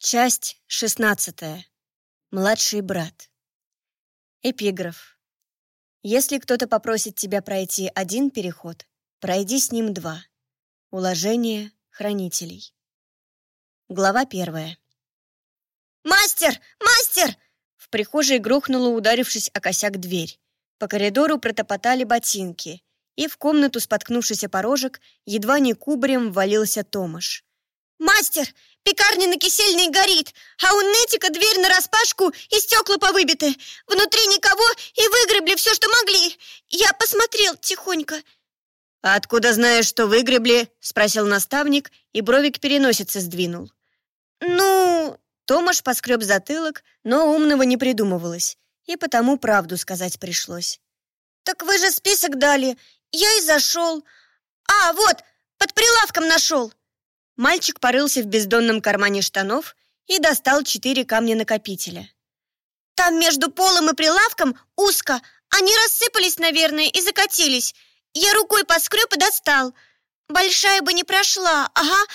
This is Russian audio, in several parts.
Часть шестнадцатая. Младший брат. Эпиграф. Если кто-то попросит тебя пройти один переход, пройди с ним два. Уложение хранителей. Глава первая. «Мастер! Мастер!» В прихожей грохнула, ударившись о косяк дверь. По коридору протопотали ботинки, и в комнату, споткнувшись о порожек, едва не кубарем ввалился Томаш. «Мастер, пекарня на кисельной горит, а у Нетика дверь нараспашку и стекла повыбиты. Внутри никого и выгребли все, что могли. Я посмотрел тихонько». «А откуда знаешь, что выгребли?» — спросил наставник, и бровик переносицы сдвинул. «Ну...» Томаш поскреб затылок, но умного не придумывалось, и потому правду сказать пришлось. «Так вы же список дали, я и зашел. А, вот, под прилавком нашел». Мальчик порылся в бездонном кармане штанов и достал четыре камня-накопителя. «Там между полом и прилавком узко. Они рассыпались, наверное, и закатились. Я рукой поскреб и достал. Большая бы не прошла, ага.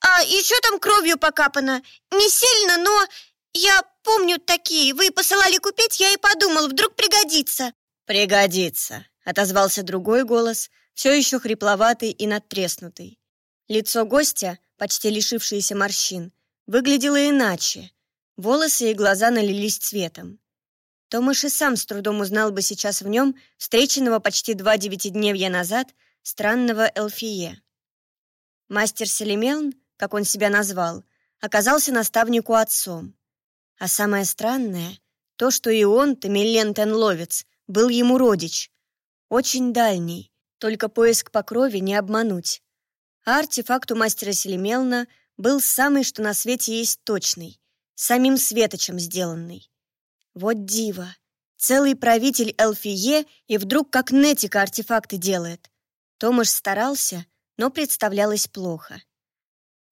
А еще там кровью покапано. Не сильно, но я помню такие. Вы посылали купить, я и подумал, вдруг пригодится». «Пригодится», — отозвался другой голос, все еще хрипловатый и надтреснутый. Лицо гостя почти лишившаяся морщин, выглядела иначе. Волосы и глаза налились цветом. Томаш и сам с трудом узнал бы сейчас в нем встреченного почти два девятидневья назад странного Элфие. Мастер Селемелн, как он себя назвал, оказался наставнику отцом. А самое странное — то, что и он, Тамилен Тенловец, был ему родич. Очень дальний, только поиск по крови не обмануть артефакт у мастера Селемелна был самый, что на свете есть точный, самим светочем сделанный. Вот диво! Целый правитель Элфие и вдруг как Нетика артефакты делает. Томаш старался, но представлялось плохо.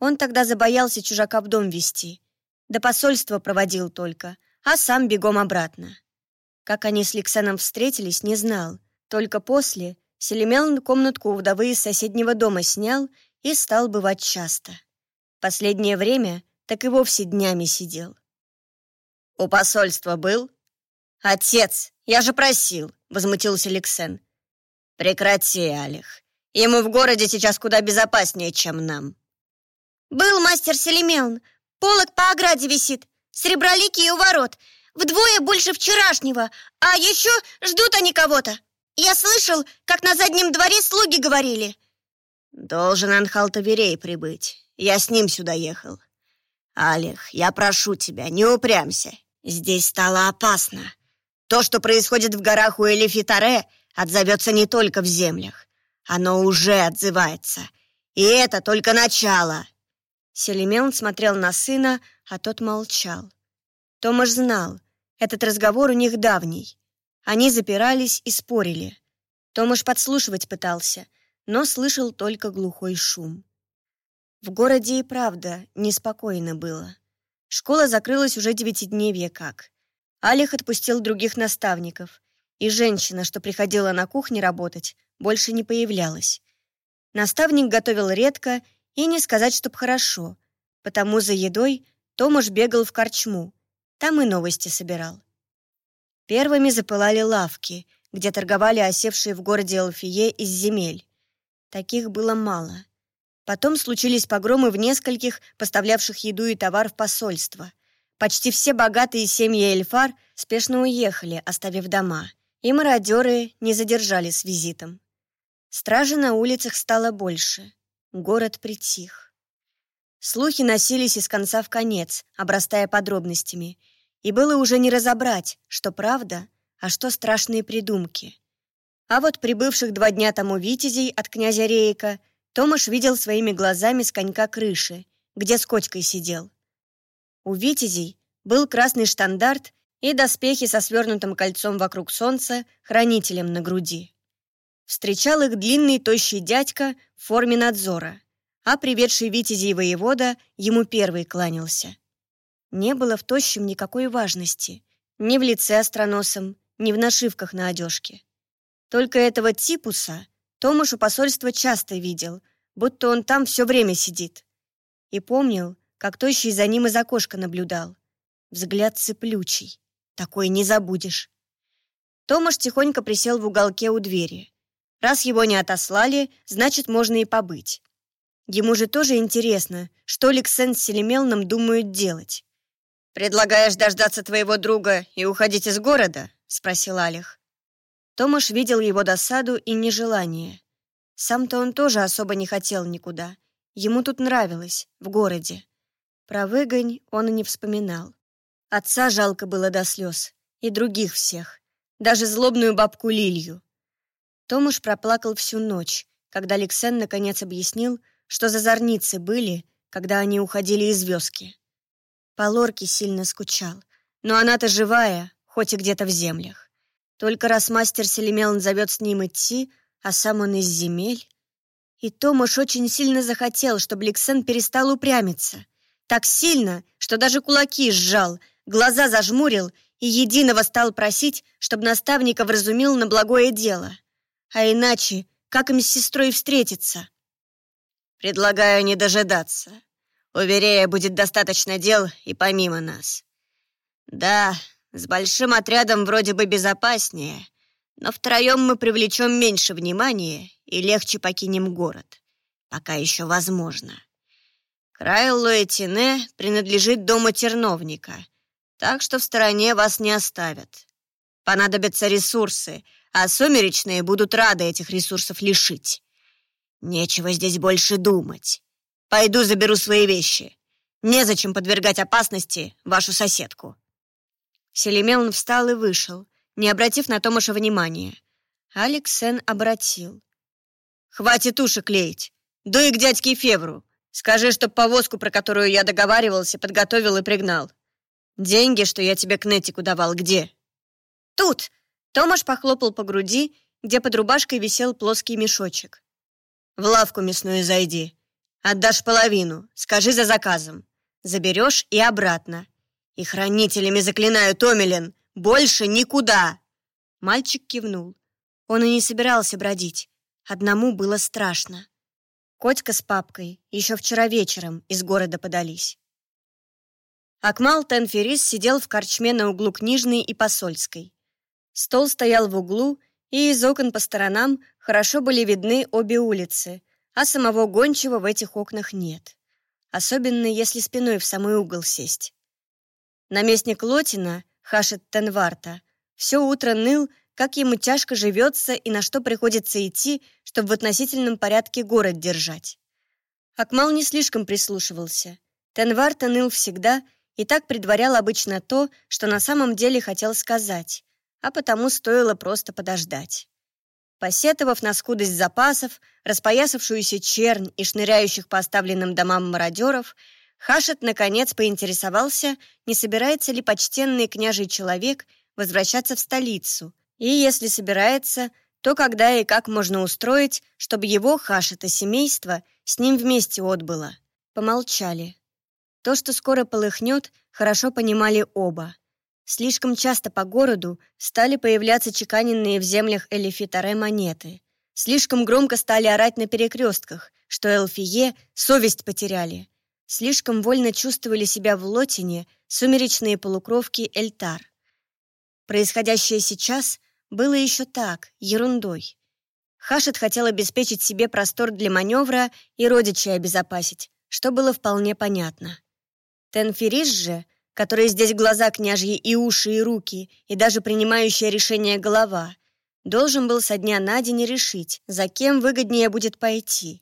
Он тогда забоялся чужака в дом вести. До посольства проводил только, а сам бегом обратно. Как они с Ликсеном встретились, не знал. Только после Селемелн комнатку у вдовы из соседнего дома снял и стал бывать часто. Последнее время так и вовсе днями сидел. «У посольства был?» «Отец, я же просил!» — возмутился Лексен. «Прекрати, Алих. Ему в городе сейчас куда безопаснее, чем нам». «Был мастер Селемелн. Полок по ограде висит. Среброликий у ворот. Вдвое больше вчерашнего. А еще ждут они кого-то. Я слышал, как на заднем дворе слуги говорили. Должен Анхал Таверей прибыть. Я с ним сюда ехал. Алих, я прошу тебя, не упрямся. Здесь стало опасно. То, что происходит в горах у Элифитаре, отзовется не только в землях. Оно уже отзывается. И это только начало. Селимеон смотрел на сына, а тот молчал. Томаш знал, этот разговор у них давний. Они запирались и спорили. Томаш подслушивать пытался, но слышал только глухой шум. В городе и правда неспокойно было. Школа закрылась уже девятидневье как. Алих отпустил других наставников, и женщина, что приходила на кухне работать, больше не появлялась. Наставник готовил редко и не сказать, чтоб хорошо, потому за едой Томаш бегал в корчму, там и новости собирал. Первыми запылали лавки, где торговали осевшие в городе Алфие из земель. Таких было мало. Потом случились погромы в нескольких, поставлявших еду и товар в посольство. Почти все богатые семьи Эльфар спешно уехали, оставив дома, и мародеры не задержали с визитом. Стражи на улицах стало больше. Город притих. Слухи носились из конца в конец, обрастая подробностями — и было уже не разобрать, что правда, а что страшные придумки. А вот прибывших два дня тому витязей от князя Рейка Томаш видел своими глазами с конька крыши, где с кочкой сидел. У витязей был красный штандарт и доспехи со свернутым кольцом вокруг солнца, хранителем на груди. Встречал их длинный тощий дядька в форме надзора, а приведший витязей воевода ему первый кланялся. Не было в тощем никакой важности. Ни в лице остроносом, ни в нашивках на одежке. Только этого типуса Томаш у посольства часто видел, будто он там все время сидит. И помнил, как тощий за ним из окошка наблюдал. Взгляд цеплючий. Такой не забудешь. Томаш тихонько присел в уголке у двери. Раз его не отослали, значит, можно и побыть. Ему же тоже интересно, что Лексен с Селемелном думают делать. «Предлагаешь дождаться твоего друга и уходить из города?» — спросил Алих. Томаш видел его досаду и нежелание. Сам-то он тоже особо не хотел никуда. Ему тут нравилось, в городе. Про выгонь он и не вспоминал. Отца жалко было до слез. И других всех. Даже злобную бабку Лилью. Томаш проплакал всю ночь, когда Алексен наконец объяснил, что за зорницы были, когда они уходили из вёски. По Лорке сильно скучал. Но она-то живая, хоть и где-то в землях. Только раз мастер Селемелн зовет с ним идти, а сам он из земель. И Томаш очень сильно захотел, чтобы Лексен перестал упрямиться. Так сильно, что даже кулаки сжал, глаза зажмурил и единого стал просить, чтобы наставника вразумил на благое дело. А иначе, как им с сестрой встретиться? «Предлагаю не дожидаться», Уверяя, будет достаточно дел и помимо нас. Да, с большим отрядом вроде бы безопаснее, но втроем мы привлечем меньше внимания и легче покинем город. Пока еще возможно. Край Луэтине принадлежит дому терновника, так что в стороне вас не оставят. Понадобятся ресурсы, а сумеречные будут рады этих ресурсов лишить. Нечего здесь больше думать. Пойду заберу свои вещи. Незачем подвергать опасности вашу соседку». Селемелн встал и вышел, не обратив на Томаша внимания. Алексен обратил. «Хватит уши клеить. Дуй к дядьке Февру. Скажи, чтоб повозку, про которую я договаривался, подготовил и пригнал. Деньги, что я тебе к Нетику давал, где?» «Тут!» Томаш похлопал по груди, где под рубашкой висел плоский мешочек. «В лавку мясную зайди. Отдашь половину, скажи за заказом. Заберешь и обратно. И хранителями заклинаю, Томилин, больше никуда!» Мальчик кивнул. Он и не собирался бродить. Одному было страшно. Котька с папкой еще вчера вечером из города подались. Акмал Тенферис сидел в корчме на углу Книжной и Посольской. Стол стоял в углу, и из окон по сторонам хорошо были видны обе улицы, а самого гончего в этих окнах нет. Особенно, если спиной в самый угол сесть. Наместник Лотина, Хашет Тенварта, все утро ныл, как ему тяжко живется и на что приходится идти, чтобы в относительном порядке город держать. Акмал не слишком прислушивался. Тенварта ныл всегда и так предварял обычно то, что на самом деле хотел сказать, а потому стоило просто подождать. Посетовав на скудость запасов, распоясавшуюся чернь и шныряющих по оставленным домам мародеров, Хашет, наконец, поинтересовался, не собирается ли почтенный княжий человек возвращаться в столицу, и, если собирается, то когда и как можно устроить, чтобы его, Хашета, семейство с ним вместе отбыло. Помолчали. То, что скоро полыхнет, хорошо понимали оба. Слишком часто по городу стали появляться чеканенные в землях Элифитаре монеты. Слишком громко стали орать на перекрестках, что Элфие совесть потеряли. Слишком вольно чувствовали себя в Лотине сумеречные полукровки Эльтар. Происходящее сейчас было еще так, ерундой. Хашет хотел обеспечить себе простор для маневра и родичей обезопасить, что было вполне понятно. Тенфериш же — которые здесь глаза княжьи и уши, и руки, и даже принимающая решение голова, должен был со дня на день решить, за кем выгоднее будет пойти.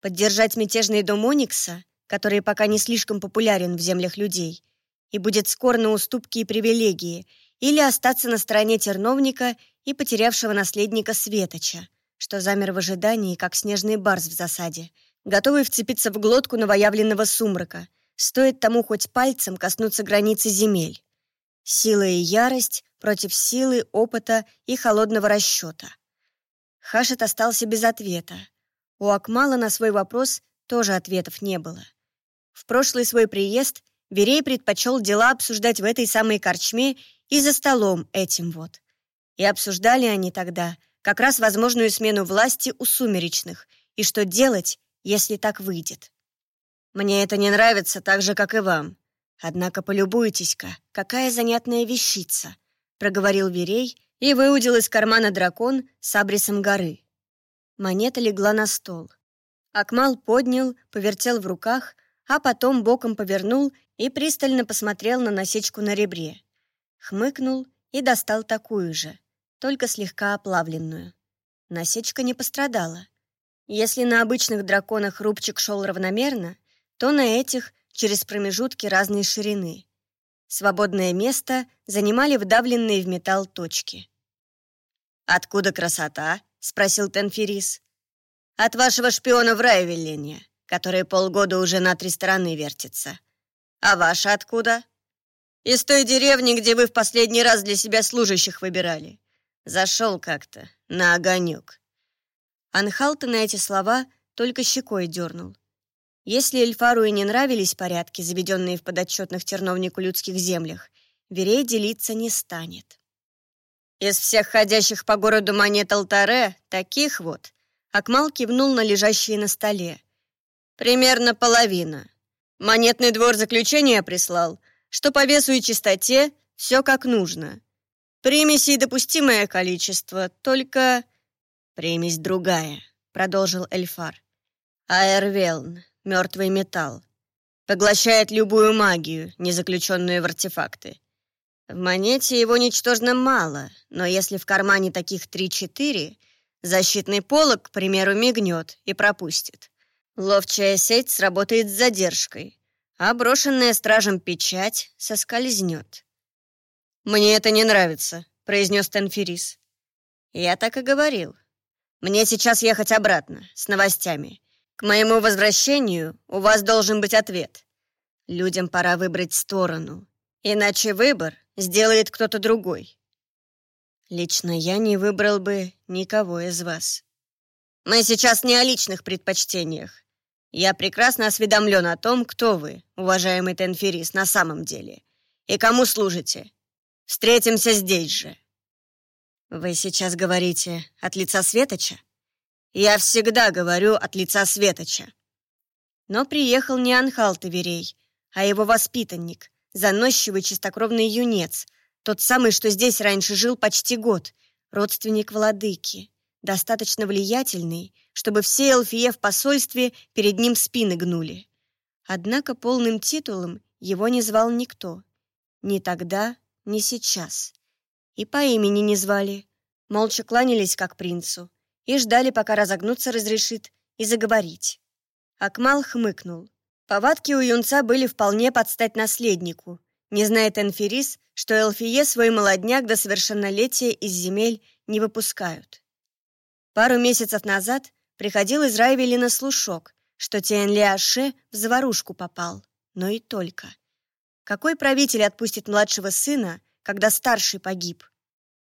Поддержать мятежный дом Оникса, который пока не слишком популярен в землях людей, и будет скор на уступки и привилегии, или остаться на стороне терновника и потерявшего наследника Светоча, что замер в ожидании, как снежный барс в засаде, готовый вцепиться в глотку новоявленного сумрака, Стоит тому хоть пальцем коснуться границы земель. Сила и ярость против силы, опыта и холодного расчета. Хашет остался без ответа. У Акмала на свой вопрос тоже ответов не было. В прошлый свой приезд Верей предпочел дела обсуждать в этой самой корчме и за столом этим вот. И обсуждали они тогда как раз возможную смену власти у сумеречных и что делать, если так выйдет. Мне это не нравится так же, как и вам. Однако полюбуйтесь-ка, какая занятная вещица, проговорил Верей и выудил из кармана дракон с абрисом горы. Монета легла на стол. Акмал поднял, повертел в руках, а потом боком повернул и пристально посмотрел на насечку на ребре. Хмыкнул и достал такую же, только слегка оплавленную. Насечка не пострадала. Если на обычных драконах рубчик шел равномерно, то на этих через промежутки разной ширины. Свободное место занимали вдавленные в металл точки. «Откуда красота?» — спросил Тенферис. «От вашего шпиона в Райвеллене, который полгода уже на три стороны вертится. А ваша откуда?» «Из той деревни, где вы в последний раз для себя служащих выбирали. Зашел как-то на огонек». Анхалта на эти слова только щекой дернул. Если Эльфару и не нравились порядки, заведенные в подотчетных терновнику людских землях, Верей делиться не станет. Из всех ходящих по городу монет Алтаре, таких вот, Акмал кивнул на лежащие на столе. Примерно половина. Монетный двор заключения прислал, что по весу и чистоте все как нужно. Примесей допустимое количество, только... Примесь другая, продолжил Эльфар. Аэрвелн, мертвый металл. Поглощает любую магию, не заключенную в артефакты. В монете его ничтожно мало, но если в кармане таких три-четыре, защитный полог, к примеру, мигнет и пропустит. Ловчая сеть сработает с задержкой, а брошенная стражем печать соскользнет. «Мне это не нравится», — произнес Тенферис. «Я так и говорил. Мне сейчас ехать обратно, с новостями. К моему возвращению у вас должен быть ответ. Людям пора выбрать сторону, иначе выбор сделает кто-то другой. Лично я не выбрал бы никого из вас. Мы сейчас не о личных предпочтениях. Я прекрасно осведомлен о том, кто вы, уважаемый Тенферис, на самом деле, и кому служите. Встретимся здесь же. Вы сейчас говорите от лица Светоча? Я всегда говорю от лица Светоча. Но приехал не Анхал Таверей, а его воспитанник, заносчивый чистокровный юнец, тот самый, что здесь раньше жил почти год, родственник владыки, достаточно влиятельный, чтобы все элфие в посольстве перед ним спины гнули. Однако полным титулом его не звал никто. Ни тогда, ни сейчас. И по имени не звали. Молча кланялись, как принцу, и ждали, пока разогнуться разрешит, и заговорить. Акмал хмыкнул. Повадки у юнца были вполне под стать наследнику. Не знает Энферис, что Элфие свой молодняк до совершеннолетия из земель не выпускают. Пару месяцев назад приходил из Райвелина слушок, что Тиенлиаше в заварушку попал, но и только. Какой правитель отпустит младшего сына, когда старший погиб?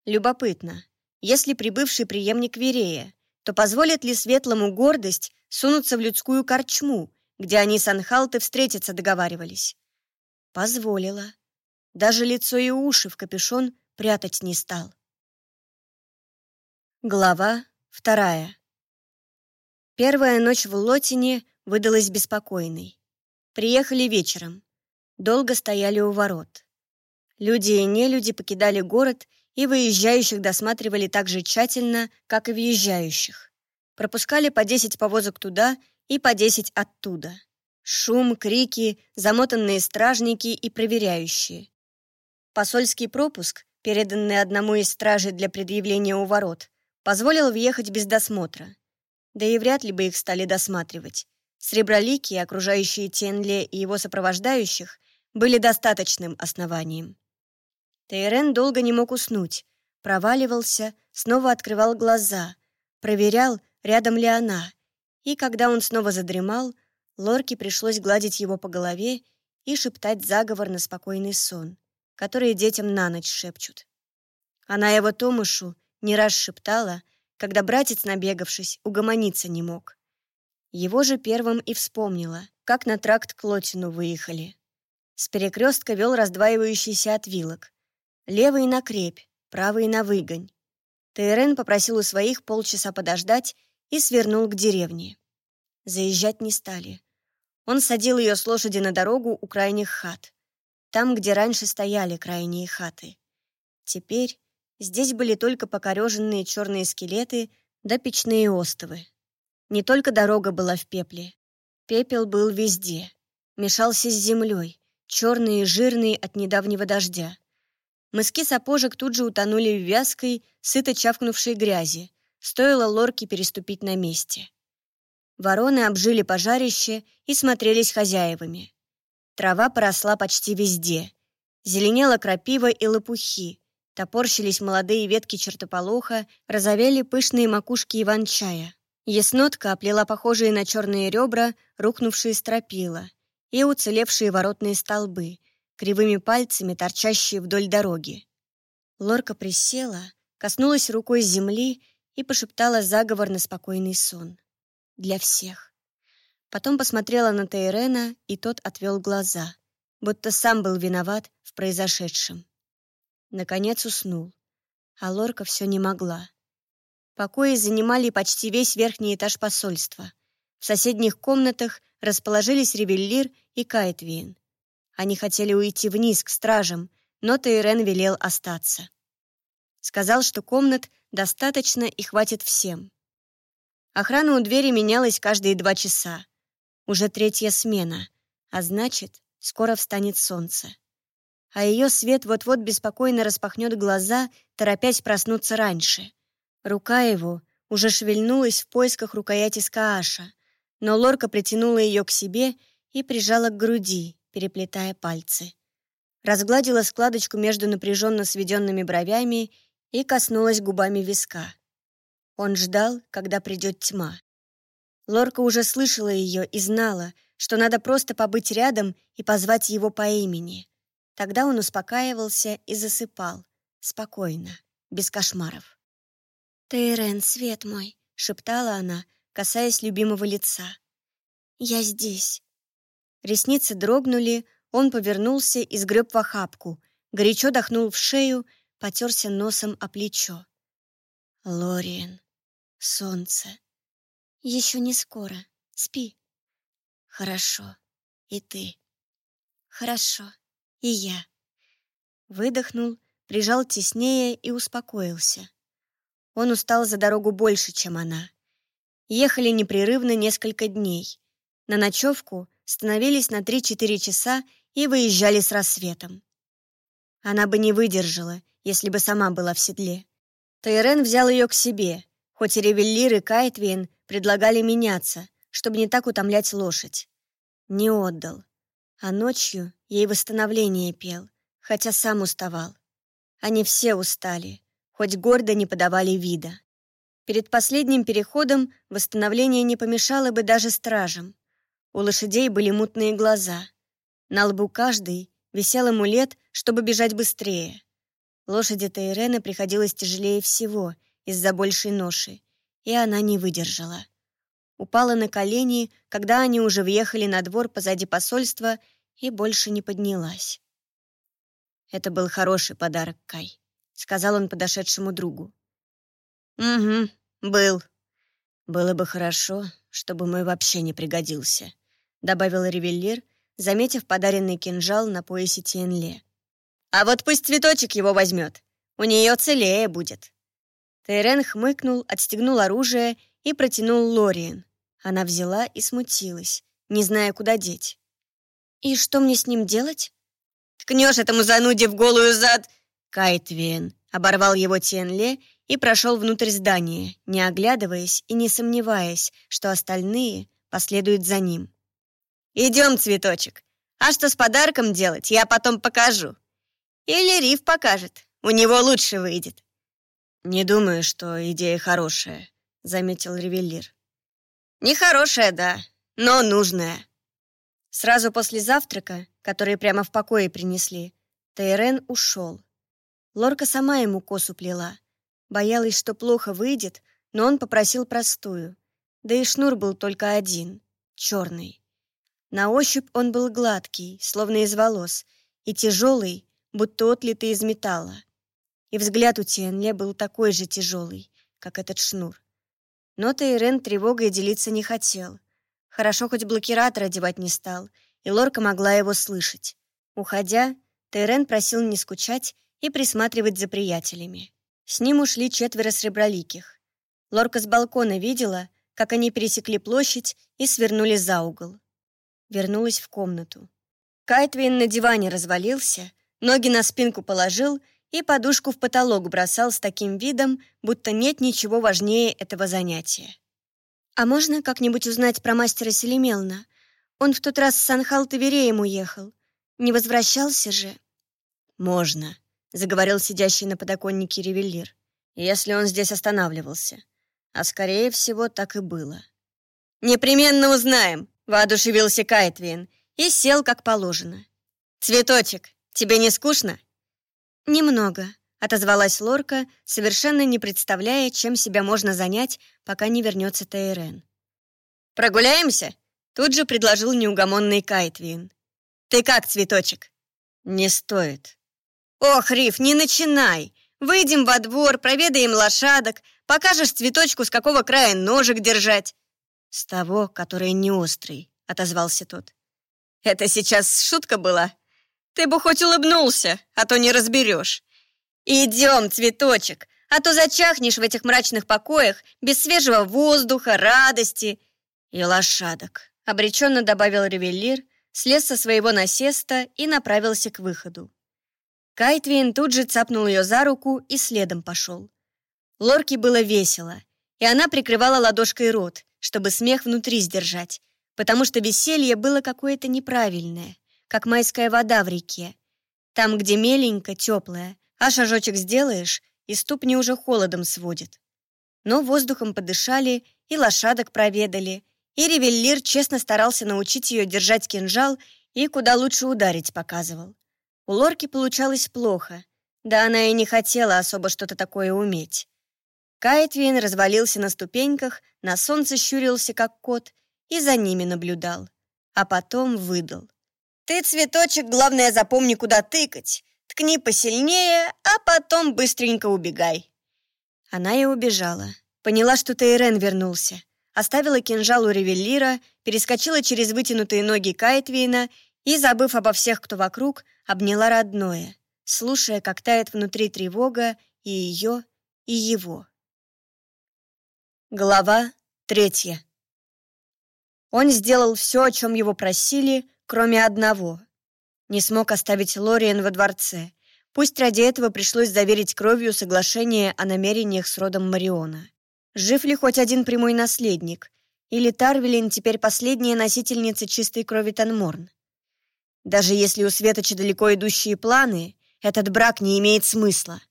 Любопытно, если прибывший преемник Верея, то позволит ли светлому гордость сунуться в людскую корчму, где они с Анхалты встретиться договаривались? Позволила. Даже лицо и уши в капюшон прятать не стал. Глава вторая. Первая ночь в Лотине выдалась беспокойной. Приехали вечером. Долго стояли у ворот. Люди и нелюди покидали город и выезжающих досматривали так же тщательно, как и въезжающих. Пропускали по 10 повозок туда и по 10 оттуда. Шум, крики, замотанные стражники и проверяющие. Посольский пропуск, переданный одному из стражей для предъявления у ворот, позволил въехать без досмотра. Да и вряд ли бы их стали досматривать. Сребролики, окружающие Тенле и его сопровождающих, были достаточным основанием. Тейрен долго не мог уснуть. Проваливался, снова открывал глаза, проверял, рядом ли она. И когда он снова задремал, Лорке пришлось гладить его по голове и шептать заговор на спокойный сон, который детям на ночь шепчут. Она его Томышу не раз шептала, когда братец, набегавшись, угомониться не мог. Его же первым и вспомнила, как на тракт к Лотину выехали. С перекрестка вел раздваивающийся отвилок. Левый на крепь, правый на выгонь. Тейрен попросил у своих полчаса подождать и свернул к деревне. Заезжать не стали. Он садил ее с лошади на дорогу у крайних хат. Там, где раньше стояли крайние хаты. Теперь здесь были только покореженные черные скелеты да печные остовы. Не только дорога была в пепле. Пепел был везде. Мешался с землей, черный и жирный от недавнего дождя. Мыски сапожек тут же утонули в вязкой, сыто чавкнувшей грязи. Стоило лорке переступить на месте. Вороны обжили пожарище и смотрелись хозяевами. Трава поросла почти везде. Зеленела крапива и лопухи. Топорщились молодые ветки чертополоха, розовели пышные макушки иван-чая. Яснотка оплела похожие на черные ребра, рухнувшие стропила, и уцелевшие воротные столбы, кривыми пальцами торчащие вдоль дороги. Лорка присела, коснулась рукой земли и пошептала заговор на спокойный сон для всех. Потом посмотрела на Тейрена, и тот отвел глаза, будто сам был виноват в произошедшем. Наконец уснул, а Лорка все не могла. Покои занимали почти весь верхний этаж посольства. В соседних комнатах расположились Ревеллир и Кайтвин. Они хотели уйти вниз к стражам, но Тейрен велел остаться. Сказал, что комнат достаточно и хватит всем. Охрана у двери менялась каждые два часа. Уже третья смена, а значит, скоро встанет солнце. А ее свет вот-вот беспокойно распахнет глаза, торопясь проснуться раньше. Рука его уже шевельнулась в поисках рукояти Скааша, но Лорка притянула ее к себе и прижала к груди, переплетая пальцы. Разгладила складочку между напряженно сведенными бровями и коснулась губами виска. Он ждал, когда придет тьма. Лорка уже слышала ее и знала, что надо просто побыть рядом и позвать его по имени. Тогда он успокаивался и засыпал, спокойно, без кошмаров. «Тейрен, свет мой!» — шептала она, касаясь любимого лица. «Я здесь». Ресницы дрогнули, он повернулся и сгреб в охапку, горячо дохнул в шею, потерся носом о плечо. «Лориен!» солнце. Еще не скоро. Спи. Хорошо. И ты. Хорошо. И я. Выдохнул, прижал теснее и успокоился. Он устал за дорогу больше, чем она. Ехали непрерывно несколько дней. На ночевку становились на 3-4 часа и выезжали с рассветом. Она бы не выдержала, если бы сама была в седле. Тайрен взял ее к себе, Хоть и Ревеллир и Кайтвин предлагали меняться, чтобы не так утомлять лошадь. Не отдал. А ночью ей восстановление пел, хотя сам уставал. Они все устали, хоть гордо не подавали вида. Перед последним переходом восстановление не помешало бы даже стражам. У лошадей были мутные глаза. На лбу каждой висел амулет, чтобы бежать быстрее. Лошади Тейрена приходилось тяжелее всего — из-за большей ноши, и она не выдержала. Упала на колени, когда они уже въехали на двор позади посольства, и больше не поднялась. «Это был хороший подарок, Кай», — сказал он подошедшему другу. «Угу, был. Было бы хорошо, чтобы мой вообще не пригодился», — добавил ревеллир, заметив подаренный кинжал на поясе Тиенле. «А вот пусть цветочек его возьмет. У нее целее будет». Тайрен хмыкнул, отстегнул оружие и протянул Лориен. Она взяла и смутилась, не зная, куда деть. «И что мне с ним делать?» «Ткнешь этому зануде в голую зад...» Кайтвен оборвал его Тенле и прошел внутрь здания, не оглядываясь и не сомневаясь, что остальные последуют за ним. «Идем, цветочек. А что с подарком делать, я потом покажу. Или Риф покажет. У него лучше выйдет. «Не думаю, что идея хорошая», — заметил ревелир. «Нехорошая, да, но нужная». Сразу после завтрака, который прямо в покое принесли, Тейрен ушел. Лорка сама ему косу плела. Боялась, что плохо выйдет, но он попросил простую. Да и шнур был только один, черный. На ощупь он был гладкий, словно из волос, и тяжелый, будто отлитый из металла и взгляд у Тиенле был такой же тяжелый, как этот шнур. Но Тейрен тревогой делиться не хотел. Хорошо, хоть блокиратор одевать не стал, и Лорка могла его слышать. Уходя, Тейрен просил не скучать и присматривать за приятелями. С ним ушли четверо среброликих. Лорка с балкона видела, как они пересекли площадь и свернули за угол. Вернулась в комнату. Кайтвин на диване развалился, ноги на спинку положил и подушку в потолок бросал с таким видом, будто нет ничего важнее этого занятия. «А можно как-нибудь узнать про мастера Селимелна? Он в тот раз с Санхал-Тавереем уехал. Не возвращался же?» «Можно», — заговорил сидящий на подоконнике ревелир, «если он здесь останавливался. А скорее всего, так и было». «Непременно узнаем», — воодушевился Кайтвин и сел как положено. «Цветочек, тебе не скучно?» «Немного», — отозвалась Лорка, совершенно не представляя, чем себя можно занять, пока не вернется Тейрен. «Прогуляемся?» — тут же предложил неугомонный Кайтвин. «Ты как, цветочек?» «Не стоит». «Ох, Риф, не начинай! Выйдем во двор, проведаем лошадок, покажешь цветочку, с какого края ножик держать». «С того, который не острый», — отозвался тот. «Это сейчас шутка была? Ты бы хоть улыбнулся, а то не разберешь. Идем, цветочек, а то зачахнешь в этих мрачных покоях без свежего воздуха, радости и лошадок», — обреченно добавил ревелир, слез со своего насеста и направился к выходу. Кайтвин тут же цапнул ее за руку и следом пошел. Лорке было весело, и она прикрывала ладошкой рот, чтобы смех внутри сдержать, потому что веселье было какое-то неправильное, как майская вода в реке. Там, где меленько, теплая, а шажочек сделаешь, и ступни уже холодом сводит. Но воздухом подышали, и лошадок проведали, и ревеллир честно старался научить ее держать кинжал и куда лучше ударить показывал. У Лорки получалось плохо, да она и не хотела особо что-то такое уметь. Кайтвин развалился на ступеньках, на солнце щурился, как кот, и за ними наблюдал. А потом выдал. «Ты, цветочек, главное запомни, куда тыкать. Ткни посильнее, а потом быстренько убегай». Она и убежала. Поняла, что Тейрен вернулся оставила кинжал у ревеллира, перескочила через вытянутые ноги Кайтвейна и, забыв обо всех, кто вокруг, обняла родное, слушая, как тает внутри тревога и ее, и его. Глава третья. Он сделал все, о чем его просили, кроме одного. Не смог оставить Лориен во дворце. Пусть ради этого пришлось заверить кровью соглашение о намерениях с родом Мариона. Жив ли хоть один прямой наследник? Или Тарвелин теперь последняя носительница чистой крови Танморн? Даже если у Светоча далеко идущие планы, этот брак не имеет смысла.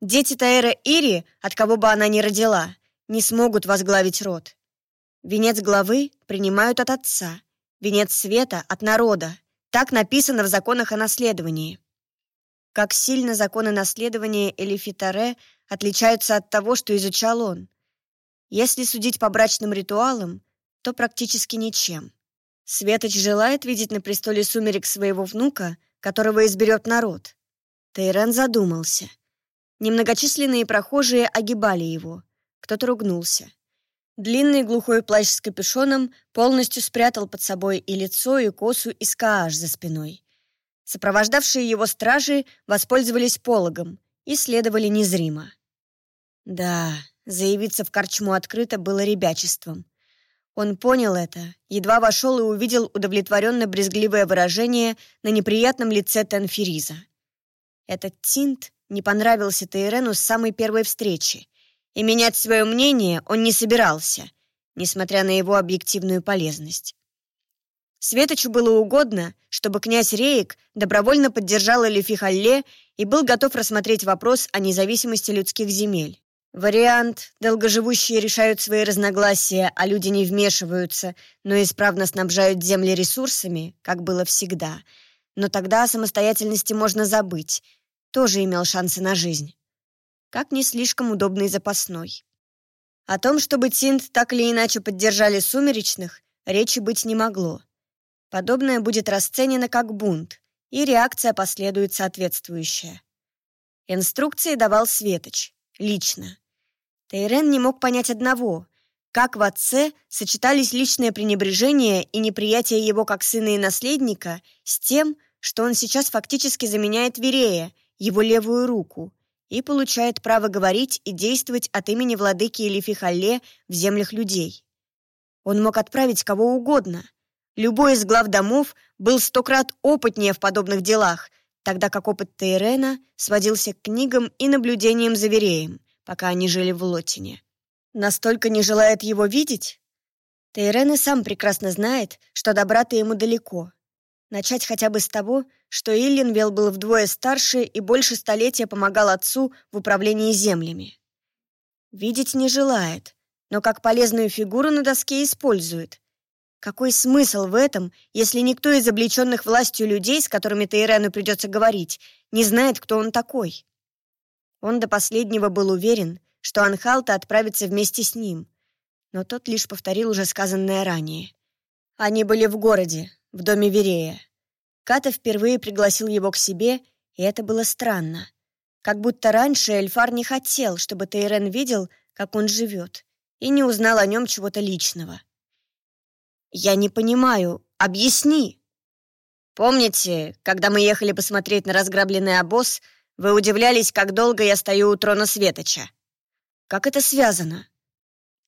Дети Таэра Ири, от кого бы она ни родила, не смогут возглавить род. Венец главы принимают от отца, венец света — от народа. Так написано в законах о наследовании. Как сильно законы наследования Элифитаре отличаются от того, что изучал он. Если судить по брачным ритуалам, то практически ничем. Светоч желает видеть на престоле сумерек своего внука, которого изберет народ. Тейрен задумался. Немногочисленные прохожие огибали его. Кто-то ругнулся. Длинный глухой плащ с капюшоном полностью спрятал под собой и лицо, и косу, и скааж за спиной. Сопровождавшие его стражи воспользовались пологом и следовали незримо. Да, Заявиться в корчму открыто было ребячеством. Он понял это, едва вошел и увидел удовлетворенно-брезгливое выражение на неприятном лице Тенфериза. Этот тинт не понравился Тейрену с самой первой встречи, и менять свое мнение он не собирался, несмотря на его объективную полезность. Светочу было угодно, чтобы князь Реек добровольно поддержал Элифихалле и был готов рассмотреть вопрос о независимости людских земель. Вариант «долгоживущие решают свои разногласия, а люди не вмешиваются, но исправно снабжают земли ресурсами», как было всегда. Но тогда о самостоятельности можно забыть. Тоже имел шансы на жизнь. Как не слишком удобный запасной. О том, чтобы Тинт так или иначе поддержали сумеречных, речи быть не могло. Подобное будет расценено как бунт, и реакция последует соответствующая. Инструкции давал Светоч, лично. Тейрен не мог понять одного. как в отце сочетались личное пренебрежение и неприятие его как сына и наследника с тем, что он сейчас фактически заменяет Верея, его левую руку, и получает право говорить и действовать от имени владыки Элифихалле в землях людей. Он мог отправить кого угодно. Любой из глав домов был сто крат опытнее в подобных делах, тогда как опыт Тейрена сводился к книгам и наблюдениям за Вереем, пока они жили в Лотине. Настолько не желает его видеть? Тейрен и сам прекрасно знает, что добра-то ему далеко. Начать хотя бы с того, что Иллинвелл был вдвое старше и больше столетия помогал отцу в управлении землями. Видеть не желает, но как полезную фигуру на доске использует. Какой смысл в этом, если никто из облеченных властью людей, с которыми Тейрену придется говорить, не знает, кто он такой? Он до последнего был уверен, что Анхалта отправится вместе с ним, но тот лишь повторил уже сказанное ранее. Они были в городе, в доме Верея. Ката впервые пригласил его к себе, и это было странно. Как будто раньше Эльфар не хотел, чтобы Тейрен видел, как он живет, и не узнал о нем чего-то личного. «Я не понимаю. Объясни!» «Помните, когда мы ехали посмотреть на разграбленный обоз, вы удивлялись, как долго я стою у трона Светоча?» «Как это связано?»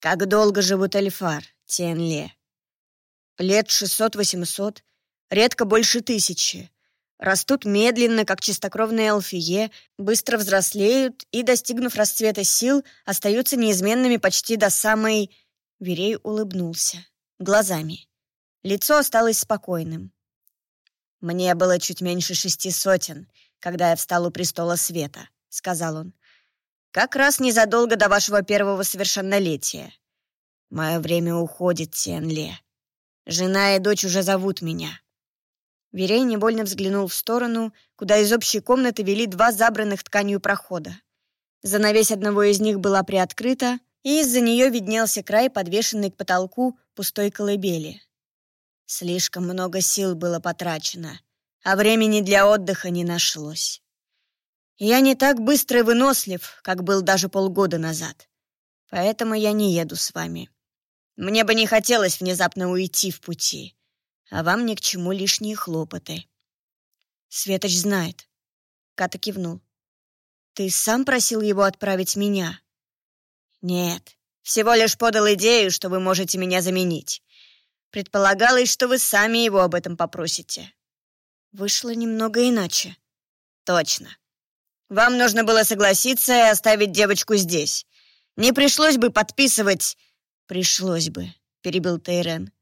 «Как долго живут Эльфар, Тенле?» «Лет шестьсот-восемьсот, редко больше тысячи. Растут медленно, как чистокровные алфие, быстро взрослеют и, достигнув расцвета сил, остаются неизменными почти до самой...» Верей улыбнулся глазами. Лицо осталось спокойным. «Мне было чуть меньше шести сотен, когда я встал у престола света», — сказал он. «Как раз незадолго до вашего первого совершеннолетия. Мое время уходит, Тенле. Жена и дочь уже зовут меня». Верей невольно взглянул в сторону, куда из общей комнаты вели два забранных тканью прохода. Занавесь одного из них была приоткрыта, и из-за нее виднелся край, подвешенный к потолку пустой колыбели. Слишком много сил было потрачено, а времени для отдыха не нашлось. Я не так быстро и вынослив, как был даже полгода назад. Поэтому я не еду с вами. Мне бы не хотелось внезапно уйти в пути, а вам ни к чему лишние хлопоты. Светоч знает. Ката кивнул. Ты сам просил его отправить меня? Нет, всего лишь подал идею, что вы можете меня заменить. Предполагалось, что вы сами его об этом попросите. Вышло немного иначе. Точно. Вам нужно было согласиться и оставить девочку здесь. Не пришлось бы подписывать... Пришлось бы, перебил Тейрен.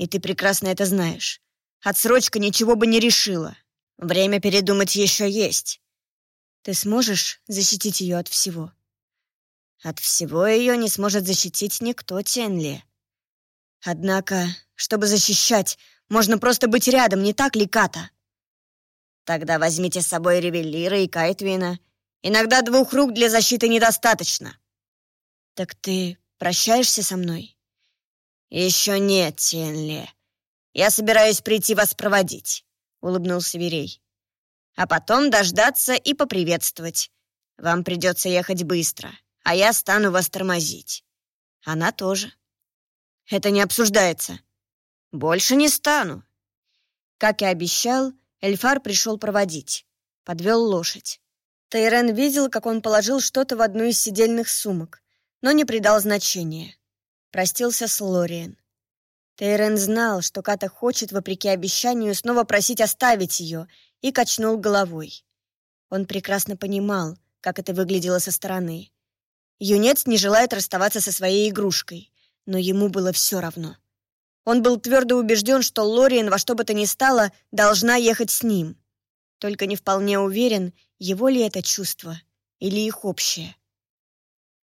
И ты прекрасно это знаешь. Отсрочка ничего бы не решила. Время передумать еще есть. Ты сможешь защитить ее от всего? От всего ее не сможет защитить никто, Тенли. Однако, чтобы защищать, можно просто быть рядом, не так ли, Ката? Тогда возьмите с собой Ревелира и Кайтвина. Иногда двух рук для защиты недостаточно. Так ты прощаешься со мной? Еще нет, Тенли. Я собираюсь прийти вас проводить, улыбнулся Верей. А потом дождаться и поприветствовать. Вам придется ехать быстро а я стану вас тормозить. Она тоже. Это не обсуждается. Больше не стану. Как и обещал, Эльфар пришел проводить. Подвел лошадь. Тайрен видел, как он положил что-то в одну из сидельных сумок, но не придал значения. Простился с Лориен. Тейрен знал, что Ката хочет, вопреки обещанию, снова просить оставить ее, и качнул головой. Он прекрасно понимал, как это выглядело со стороны. Юнец не желает расставаться со своей игрушкой, но ему было все равно. Он был твердо убежден, что Лориен во что бы то ни стало должна ехать с ним. Только не вполне уверен, его ли это чувство или их общее.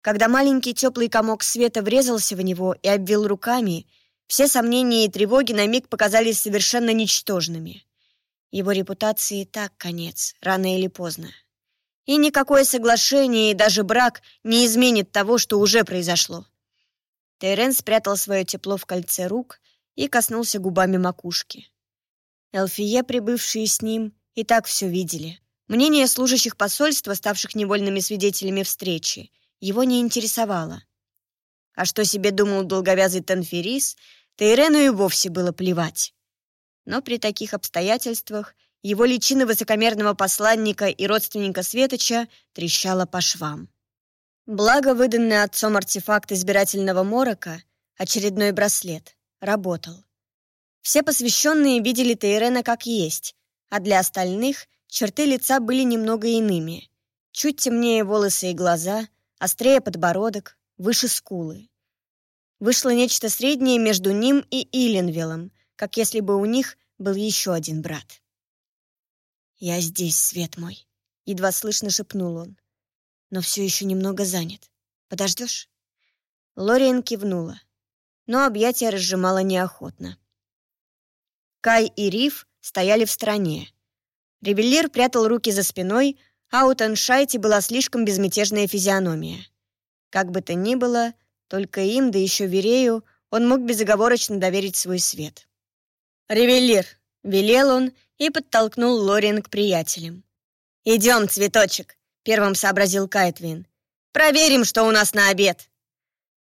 Когда маленький теплый комок света врезался в него и обвил руками, все сомнения и тревоги на миг показались совершенно ничтожными. Его репутации так конец, рано или поздно. И никакое соглашение и даже брак не изменит того, что уже произошло. Тейрен спрятал свое тепло в кольце рук и коснулся губами макушки. Элфие, прибывшие с ним, и так все видели. Мнение служащих посольства, ставших невольными свидетелями встречи, его не интересовало. А что себе думал долговязый Танферис, Тейрену и вовсе было плевать. Но при таких обстоятельствах его личина высокомерного посланника и родственника Светоча трещала по швам. Благо, выданный отцом артефакт избирательного морока, очередной браслет, работал. Все посвященные видели Тейрена как есть, а для остальных черты лица были немного иными. Чуть темнее волосы и глаза, острее подбородок, выше скулы. Вышло нечто среднее между ним и Иленвиллом, как если бы у них был еще один брат. «Я здесь, свет мой», — едва слышно шепнул он. «Но все еще немного занят. Подождешь?» Лориен кивнула, но объятия разжимала неохотно. Кай и Риф стояли в стороне. Ревеллир прятал руки за спиной, а у Таншайти была слишком безмятежная физиономия. Как бы то ни было, только им, да еще Верею, он мог безоговорочно доверить свой свет. «Ревеллир!» — велел он и подтолкнул Лориан к приятелям. «Идем, цветочек!» — первым сообразил Кайтвин. «Проверим, что у нас на обед!»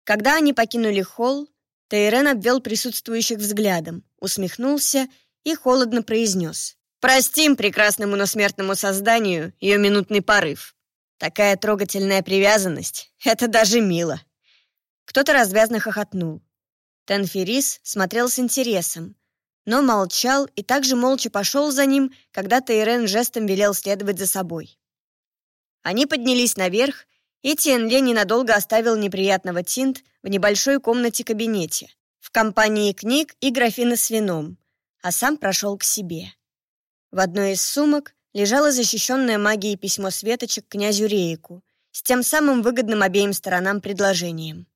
Когда они покинули холл, Тейрен обвел присутствующих взглядом, усмехнулся и холодно произнес. «Простим прекрасному, но смертному созданию ее минутный порыв. Такая трогательная привязанность — это даже мило». Кто-то развязно хохотнул. Тенферис смотрел с интересом, но молчал и также молча пошел за ним, когда Тейрен жестом велел следовать за собой. Они поднялись наверх и Тиенле ненадолго оставил неприятного Тинт в небольшой комнате-кабинете, в компании книг и графина с вином, а сам прошел к себе. В одной из сумок лежало защищенное магией письмо Светочек князю Рейку с тем самым выгодным обеим сторонам предложением.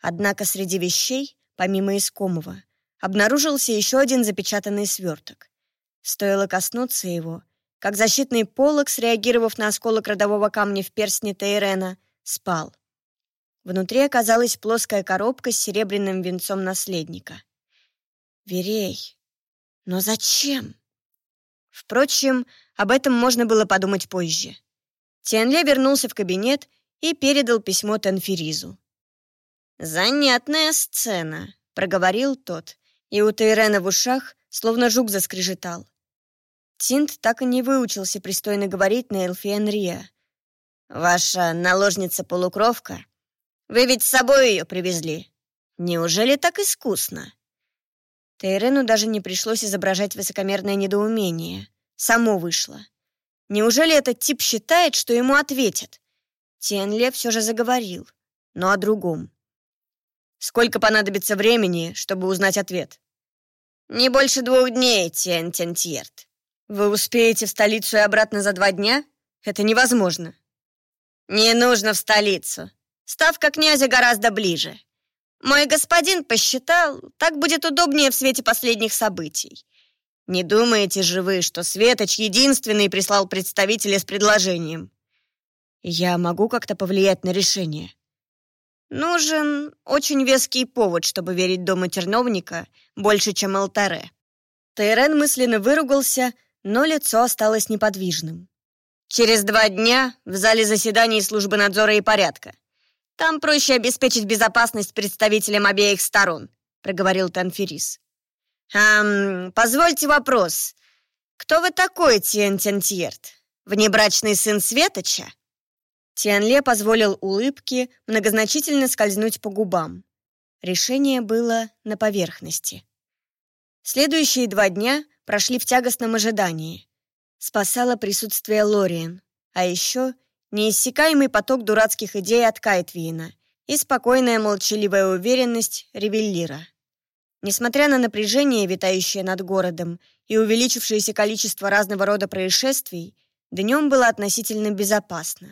Однако среди вещей, помимо искомого, обнаружился еще один запечатанный сверток. Стоило коснуться его — как защитный полог, среагировав на осколок родового камня в перстне Тейрена, спал. Внутри оказалась плоская коробка с серебряным венцом наследника. Верей. Но зачем? Впрочем, об этом можно было подумать позже. Тенле вернулся в кабинет и передал письмо Тенферизу. «Занятная сцена», — проговорил тот, и у Тейрена в ушах словно жук заскрежетал. Тинт так и не выучился пристойно говорить на Элфиенрия. «Ваша наложница-полукровка? Вы ведь с собой ее привезли. Неужели так искусно?» Тейрену даже не пришлось изображать высокомерное недоумение. Само вышло. Неужели этот тип считает, что ему ответят? Тенле все же заговорил, но о другом. «Сколько понадобится времени, чтобы узнать ответ?» «Не больше двух дней, Тен Тентьерт. Вы успеете в столицу и обратно за два дня? Это невозможно. Не нужно в столицу. Ставка князя гораздо ближе. Мой господин посчитал, так будет удобнее в свете последних событий. Не думаете же вы, что Светоч единственный прислал представителя с предложением? Я могу как-то повлиять на решение. Нужен очень веский повод, чтобы верить дому терновника больше, чем алтаре. Тайрен мысленно выругался, но лицо осталось неподвижным. «Через два дня в зале заседаний службы надзора и порядка. Там проще обеспечить безопасность представителям обеих сторон», проговорил Танферис. «Эм, позвольте вопрос. Кто вы такой, Тиен Тентьерт? Внебрачный сын Светоча?» Тианле позволил улыбке многозначительно скользнуть по губам. Решение было на поверхности. Следующие два дня прошли в тягостном ожидании. Спасало присутствие Лориен, а еще неиссякаемый поток дурацких идей от Кайтвиена и спокойная молчаливая уверенность Ревеллира. Несмотря на напряжение, витающее над городом, и увеличившееся количество разного рода происшествий, днем было относительно безопасно.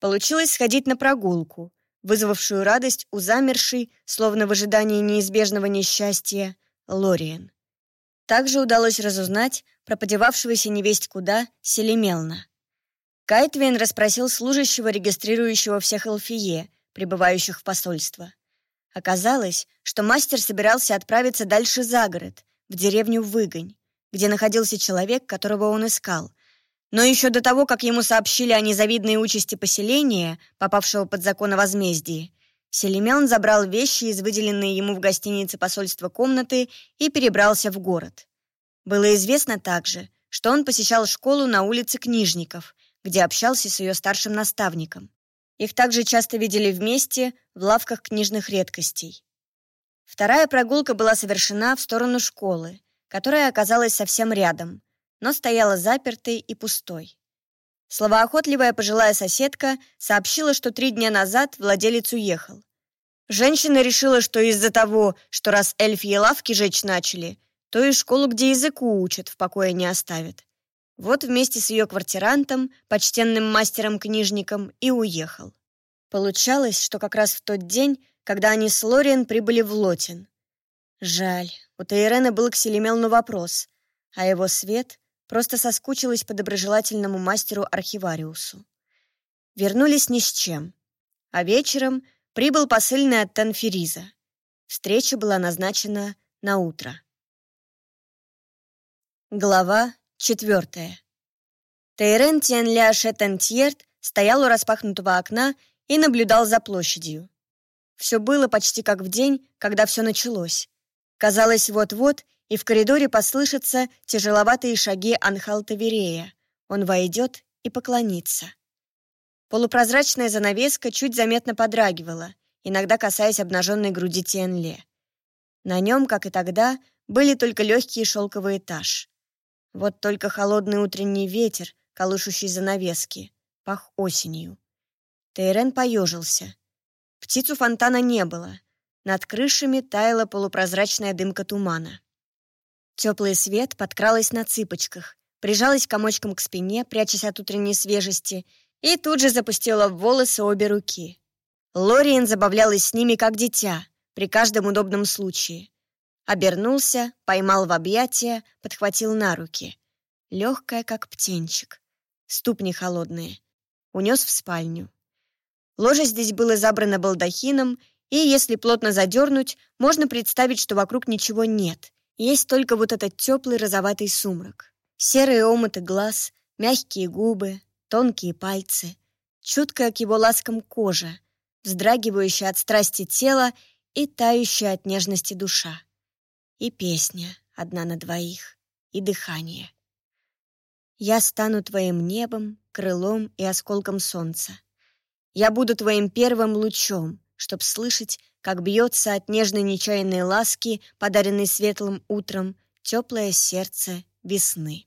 Получилось сходить на прогулку, вызвавшую радость у замершей, словно в ожидании неизбежного несчастья, Лориен. Также удалось разузнать про подевавшегося невесть куда Селемелна. Кайтвейн расспросил служащего, регистрирующего всех Элфие, прибывающих в посольство. Оказалось, что мастер собирался отправиться дальше за город, в деревню Выгонь, где находился человек, которого он искал. Но еще до того, как ему сообщили о незавидной участи поселения, попавшего под закон о возмездии, Селимян забрал вещи из выделенной ему в гостинице посольства комнаты и перебрался в город. Было известно также, что он посещал школу на улице Книжников, где общался с ее старшим наставником. Их также часто видели вместе в лавках книжных редкостей. Вторая прогулка была совершена в сторону школы, которая оказалась совсем рядом, но стояла запертой и пустой. Словоохотливая пожилая соседка сообщила, что три дня назад владелец уехал. Женщина решила, что из-за того, что раз эльфьи лавки жечь начали, то и школу, где языку учат, в покое не оставят. Вот вместе с ее квартирантом, почтенным мастером-книжником, и уехал. Получалось, что как раз в тот день, когда они с Лориен прибыли в Лотин. Жаль, у Тейрена был к Селемелну вопрос, а его свет просто соскучилась по доброжелательному мастеру-архивариусу. Вернулись ни с чем, а вечером прибыл посыльный от Танфериза. Встреча была назначена на утро. Глава четвертая. Тейрен Тенля Шетентьерт стоял у распахнутого окна и наблюдал за площадью. Все было почти как в день, когда все началось. Казалось, вот-вот и в коридоре послышатся тяжеловатые шаги Анхалта Верея. Он войдет и поклонится. Полупрозрачная занавеска чуть заметно подрагивала, иногда касаясь обнаженной груди Тенле. На нем, как и тогда, были только легкие шелковые таж. Вот только холодный утренний ветер, колышущий занавески, пах осенью. Тейрен поежился. Птицу фонтана не было. Над крышами таяла полупрозрачная дымка тумана. Теплый свет подкралась на цыпочках, прижалась комочком к спине, прячась от утренней свежести, и тут же запустила в волосы обе руки. Лориен забавлялась с ними, как дитя, при каждом удобном случае. Обернулся, поймал в объятия, подхватил на руки. Легкая, как птенчик. Ступни холодные. Унес в спальню. Ложе здесь было забрано балдахином, и, если плотно задернуть, можно представить, что вокруг ничего нет. Есть только вот этот теплый розоватый сумрак. Серые омыты глаз, мягкие губы, тонкие пальцы, чуткая к его ласкам кожа, вздрагивающая от страсти тело и тающая от нежности душа. И песня одна на двоих, и дыхание. Я стану твоим небом, крылом и осколком солнца. Я буду твоим первым лучом, чтоб слышать, как бьется от нежной нечаянной ласки, подаренной светлым утром, теплое сердце весны.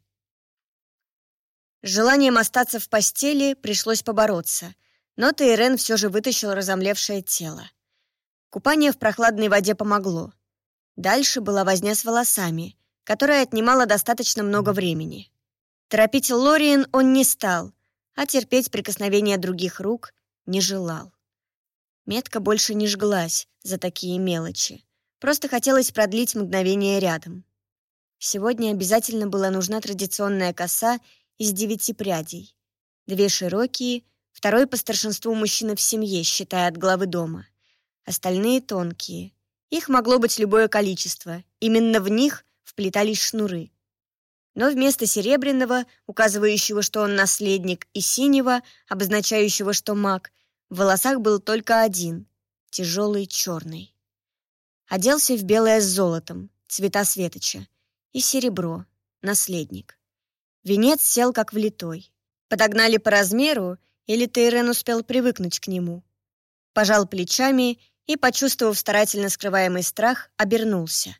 С желанием остаться в постели пришлось побороться, но Тейрен все же вытащил разомлевшее тело. Купание в прохладной воде помогло. Дальше была возня с волосами, которая отнимала достаточно много времени. Торопить Лориен он не стал, а терпеть прикосновения других рук не желал. Метка больше не жглась за такие мелочи. Просто хотелось продлить мгновение рядом. Сегодня обязательно была нужна традиционная коса из девяти прядей. Две широкие, второй по старшинству мужчины в семье, считая от главы дома. Остальные тонкие. Их могло быть любое количество. Именно в них вплетались шнуры. Но вместо серебряного, указывающего, что он наследник, и синего, обозначающего, что маг, в волосах был только один, тяжелый черный. Оделся в белое с золотом, цвета светоча, и серебро, наследник. Венец сел как влитой. Подогнали по размеру, или Тейрен успел привыкнуть к нему. Пожал плечами и, почувствовав старательно скрываемый страх, обернулся.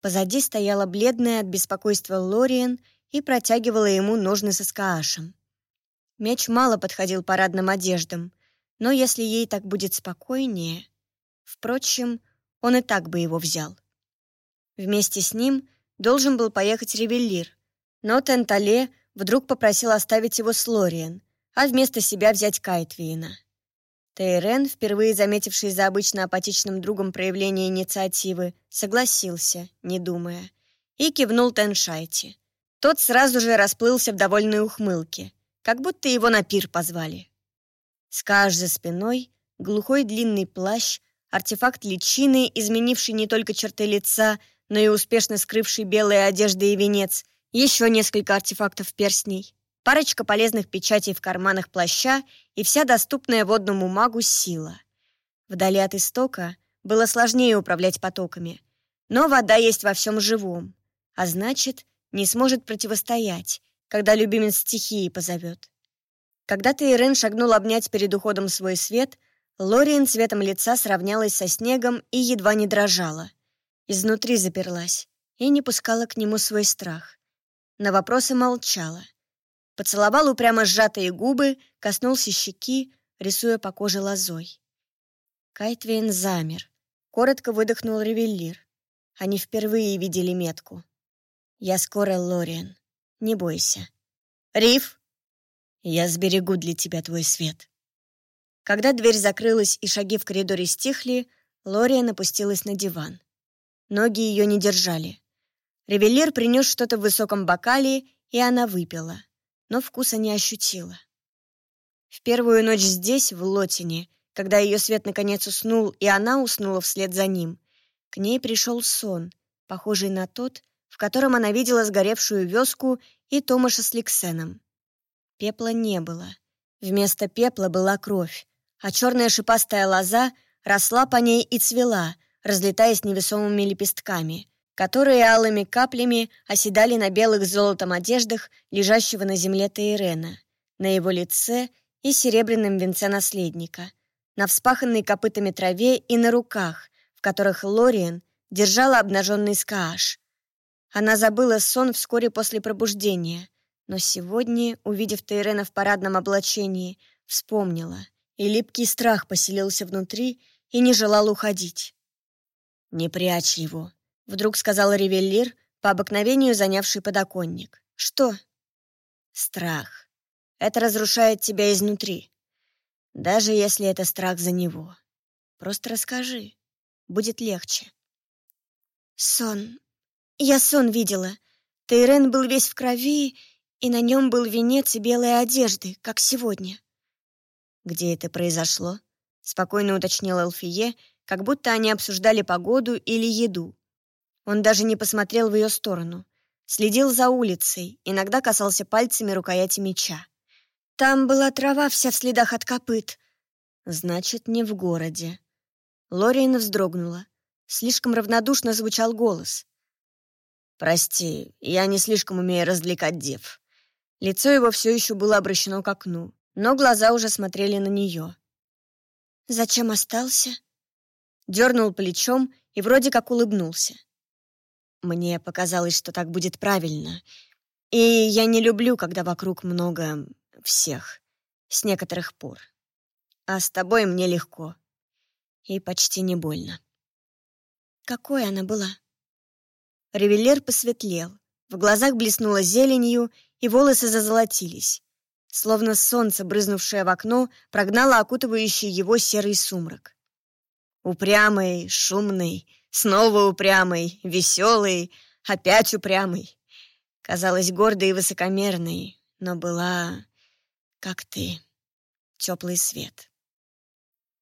Позади стояла бледная от беспокойства Лориен и протягивала ему ножны со скаашем. Меч мало подходил парадным одеждам, но если ей так будет спокойнее... Впрочем, он и так бы его взял. Вместе с ним должен был поехать Ревеллир, но Тентале вдруг попросил оставить его с Лориен, а вместо себя взять Кайтвиена. Тейрен, впервые заметивший за обычно апатичным другом проявление инициативы, согласился, не думая, и кивнул Теншайте. Тот сразу же расплылся в довольной ухмылке, как будто его на пир позвали. Скаж за спиной, глухой длинный плащ, артефакт личины, изменивший не только черты лица, но и успешно скрывший белые одежды и венец, еще несколько артефактов перстней, парочка полезных печатей в карманах плаща и вся доступная водному магу сила. Вдали от истока было сложнее управлять потоками, но вода есть во всем живом, а значит, не сможет противостоять, когда любимец стихии позовет. Когда Тейрен шагнул обнять перед уходом свой свет, Лориен цветом лица сравнялась со снегом и едва не дрожала. Изнутри заперлась и не пускала к нему свой страх. На вопросы молчала. Поцеловал упрямо сжатые губы, коснулся щеки, рисуя по коже лозой. Кайтвейн замер. Коротко выдохнул ревеллир. Они впервые видели метку. «Я скоро, Лориан. Не бойся». «Риф!» «Я сберегу для тебя твой свет». Когда дверь закрылась и шаги в коридоре стихли, Лориан опустилась на диван. Ноги ее не держали. Ревеллир принес что-то в высоком бокале, и она выпила, но вкуса не ощутила. В первую ночь здесь, в Лотине, когда ее свет наконец уснул, и она уснула вслед за ним, к ней пришел сон, похожий на тот, в котором она видела сгоревшую вёску и Томаша с Ликсеном. Пепла не было. Вместо пепла была кровь, а черная шипастая лоза росла по ней и цвела, разлетаясь невесомыми лепестками, которые алыми каплями оседали на белых золотом одеждах лежащего на земле Тейрена, на его лице и серебряном венце наследника, на вспаханной копытами траве и на руках, в которых Лориен держала обнаженный скааш. Она забыла сон вскоре после пробуждения, но сегодня, увидев Тейрена в парадном облачении, вспомнила, и липкий страх поселился внутри и не желал уходить. «Не прячь его», — вдруг сказал ревеллир, по обыкновению занявший подоконник. «Что?» «Страх. Это разрушает тебя изнутри. Даже если это страх за него. Просто расскажи. Будет легче». «Сон. Я сон видела. Тейрен был весь в крови, и на нем был венец и белые одежды, как сегодня». «Где это произошло?» — спокойно уточнил Элфие, как будто они обсуждали погоду или еду. Он даже не посмотрел в ее сторону. Следил за улицей, иногда касался пальцами рукояти меча. «Там была трава вся в следах от копыт». «Значит, не в городе». Лориина вздрогнула. Слишком равнодушно звучал голос. «Прости, я не слишком умею развлекать дев». Лицо его все еще было обращено к окну, но глаза уже смотрели на нее. «Зачем остался?» дернул плечом и вроде как улыбнулся. Мне показалось, что так будет правильно. И я не люблю, когда вокруг много всех, с некоторых пор. А с тобой мне легко. И почти не больно. Какой она была? Ревелер посветлел. В глазах блеснуло зеленью, и волосы зазолотились. Словно солнце, брызнувшее в окно, прогнало окутывающий его серый сумрак. Упрямый, шумный, снова упрямый, веселый, опять упрямый. Казалась гордой и высокомерной, но была, как ты, теплый свет.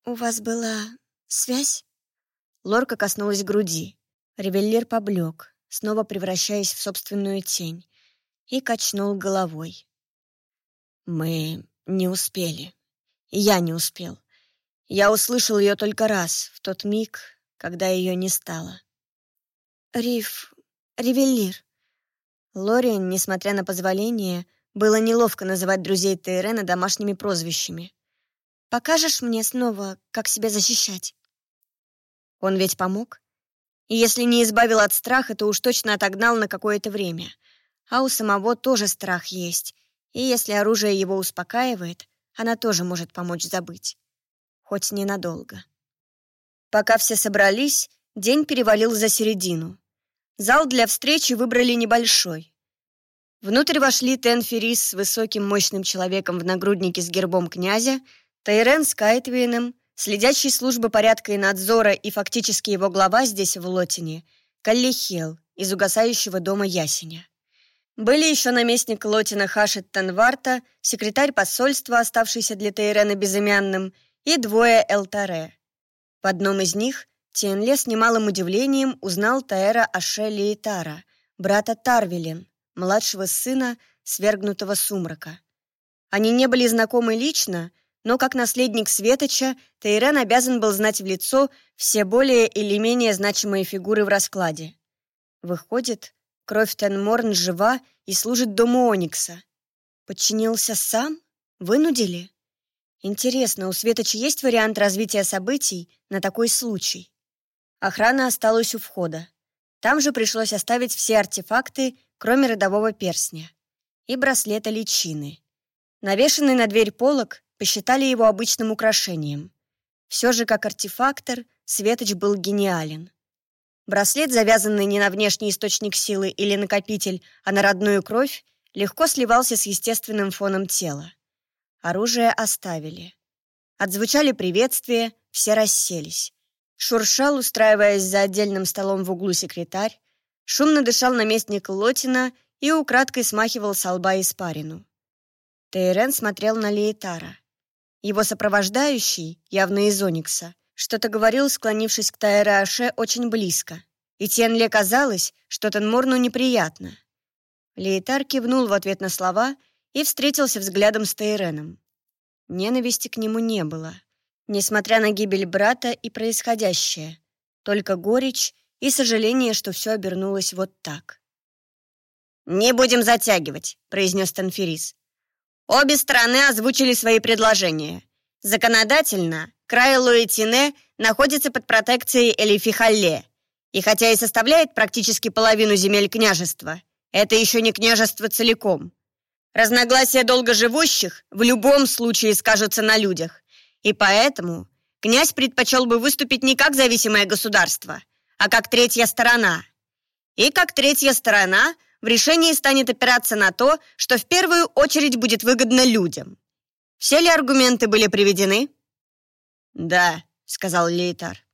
«У вас была связь?» Лорка коснулась груди. Ревеллер поблек, снова превращаясь в собственную тень, и качнул головой. «Мы не успели. Я не успел. Я услышал ее только раз, в тот миг, когда ее не стало. «Риф... Ревеллир». Лориан, несмотря на позволение, было неловко называть друзей Тейрена домашними прозвищами. «Покажешь мне снова, как себя защищать?» Он ведь помог. И если не избавил от страха, то уж точно отогнал на какое-то время. А у самого тоже страх есть. И если оружие его успокаивает, она тоже может помочь забыть хоть ненадолго. Пока все собрались, день перевалил за середину. Зал для встречи выбрали небольшой. Внутрь вошли Тенферис с высоким мощным человеком в нагруднике с гербом князя, Тайрен с Кайтвейном, следящий службы порядка и надзора и фактически его глава здесь, в Лотине, Каллихел из угасающего дома Ясеня. Были еще наместник Лотина Хашет Танварта, секретарь посольства, оставшийся для Тейрена безымянным, и двое Элтаре. В одном из них Тенле с немалым удивлением узнал Таэра Ашели Тара, брата Тарвелин, младшего сына свергнутого сумрака. Они не были знакомы лично, но как наследник Светоча Тейрен обязан был знать в лицо все более или менее значимые фигуры в раскладе. Выходит, кровь Тенморн жива и служит дому Оникса. Подчинился сам? Вынудили? Интересно, у Светоча есть вариант развития событий на такой случай? Охрана осталась у входа. Там же пришлось оставить все артефакты, кроме родового перстня и браслета личины. Навешенный на дверь полок посчитали его обычным украшением. Все же, как артефактор, Светоч был гениален. Браслет, завязанный не на внешний источник силы или накопитель, а на родную кровь, легко сливался с естественным фоном тела. Оружие оставили. Отзвучали приветствия, все расселись. Шуршал, устраиваясь за отдельным столом в углу секретарь, шумно дышал наместник Лотина и украдкой смахивал с лба испарину. Тейрен смотрел на Лейтара. Его сопровождающий, явно из Оникса, что-то говорил, склонившись к Тайре очень близко. И Тенле казалось, что Тенморну неприятно. Лейтар кивнул в ответ на слова и встретился взглядом с Тейреном. Ненависти к нему не было, несмотря на гибель брата и происходящее, только горечь и сожаление, что все обернулось вот так. «Не будем затягивать», — произнес Танферис. Обе стороны озвучили свои предложения. Законодательно край Луэтине находится под протекцией Элифихалле, и хотя и составляет практически половину земель княжества, это еще не княжество целиком. Разногласия долгоживущих в любом случае скажутся на людях, и поэтому князь предпочел бы выступить не как зависимое государство, а как третья сторона. И как третья сторона – в решении станет опираться на то, что в первую очередь будет выгодно людям. Все ли аргументы были приведены? «Да», — сказал Лейтар.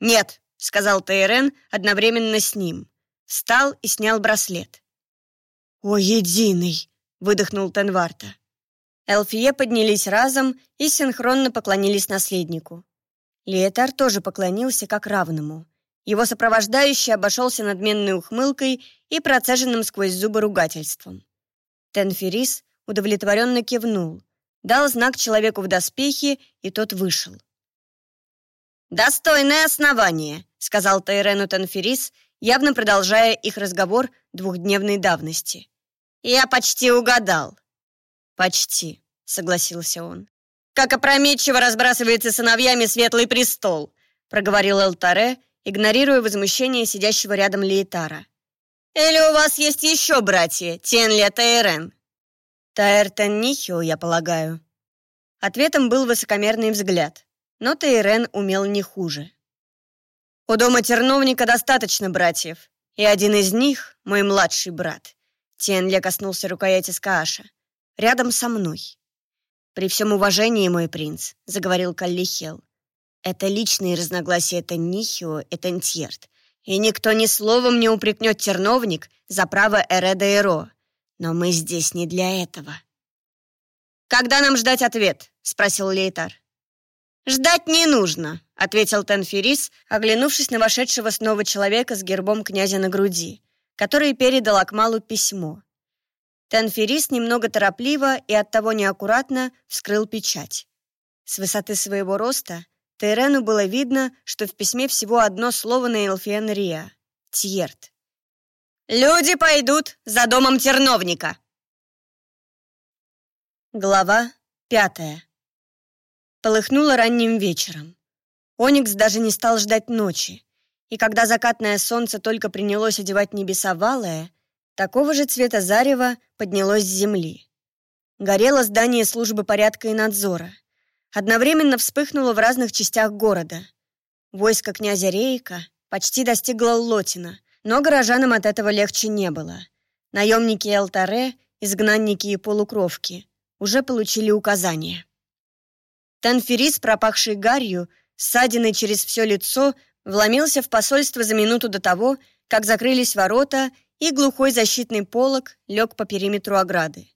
«Нет», — сказал Тейрен одновременно с ним. Встал и снял браслет. «О, единый!» — выдохнул Тенварта. Элфие поднялись разом и синхронно поклонились наследнику. Лейтар тоже поклонился как равному. Его сопровождающий обошелся надменной ухмылкой и процеженным сквозь зубы ругательством. Тенферис удовлетворенно кивнул, дал знак человеку в доспехе, и тот вышел. «Достойное основание», — сказал Тайрену Тенферис, явно продолжая их разговор двухдневной давности. «Я почти угадал». «Почти», — согласился он. «Как опрометчиво разбрасывается сыновьями светлый престол», — проговорил Элтаре, игнорируя возмущение сидящего рядом Лейтара. «Или у вас есть еще братья, Тенля Тайрен?» «Таэртен Нихио, я полагаю». Ответом был высокомерный взгляд, но Тейрен умел не хуже. «У дома терновника достаточно братьев, и один из них — мой младший брат». Тенля коснулся рукояти Скааша. «Рядом со мной». «При всем уважении, мой принц», — заговорил Каллихел. Это личные разногласия Теннихио и Тентьерт. И никто ни словом не упрекнет терновник за право Эреда Эро. Но мы здесь не для этого. «Когда нам ждать ответ?» — спросил Лейтар. «Ждать не нужно», — ответил Тенферис, оглянувшись на вошедшего снова человека с гербом князя на груди, который передал Акмалу письмо. Тенферис немного торопливо и оттого неаккуратно вскрыл печать. С высоты своего роста Тейрену было видно, что в письме всего одно слово на Элфиен Тьерт. «Люди пойдут за домом терновника!» Глава пятая Полыхнуло ранним вечером. Оникс даже не стал ждать ночи, и когда закатное солнце только принялось одевать небеса валое, такого же цвета зарева поднялось с земли. Горело здание службы порядка и надзора — одновременно вспыхнуло в разных частях города. Войско князя Рейка почти достигло Лотина, но горожанам от этого легче не было. Наемники Элтаре, изгнанники и полукровки уже получили указания. Танферис, пропахший гарью, ссадиной через все лицо, вломился в посольство за минуту до того, как закрылись ворота, и глухой защитный полог лег по периметру ограды.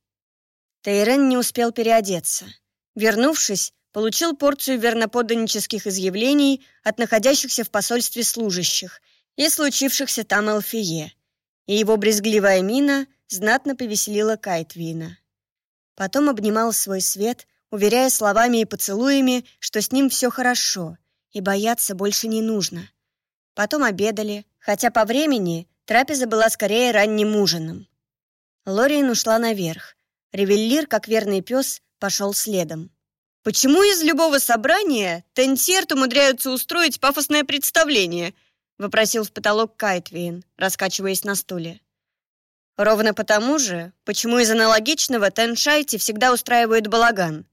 Тейрен не успел переодеться. Вернувшись, получил порцию верноподданнических изъявлений от находящихся в посольстве служащих и случившихся там Алфие, и его брезгливая мина знатно повеселила Кайтвина. Потом обнимал свой свет, уверяя словами и поцелуями, что с ним все хорошо, и бояться больше не нужно. Потом обедали, хотя по времени трапеза была скорее ранним ужином. Лориен ушла наверх. Ревеллир, как верный пес, пошел следом. «Почему из любого собрания Тенсерт умудряются устроить пафосное представление?» — вопросил в потолок Кайтвейн, раскачиваясь на стуле. «Ровно потому же, почему из аналогичного Теншайте всегда устраивают балаган.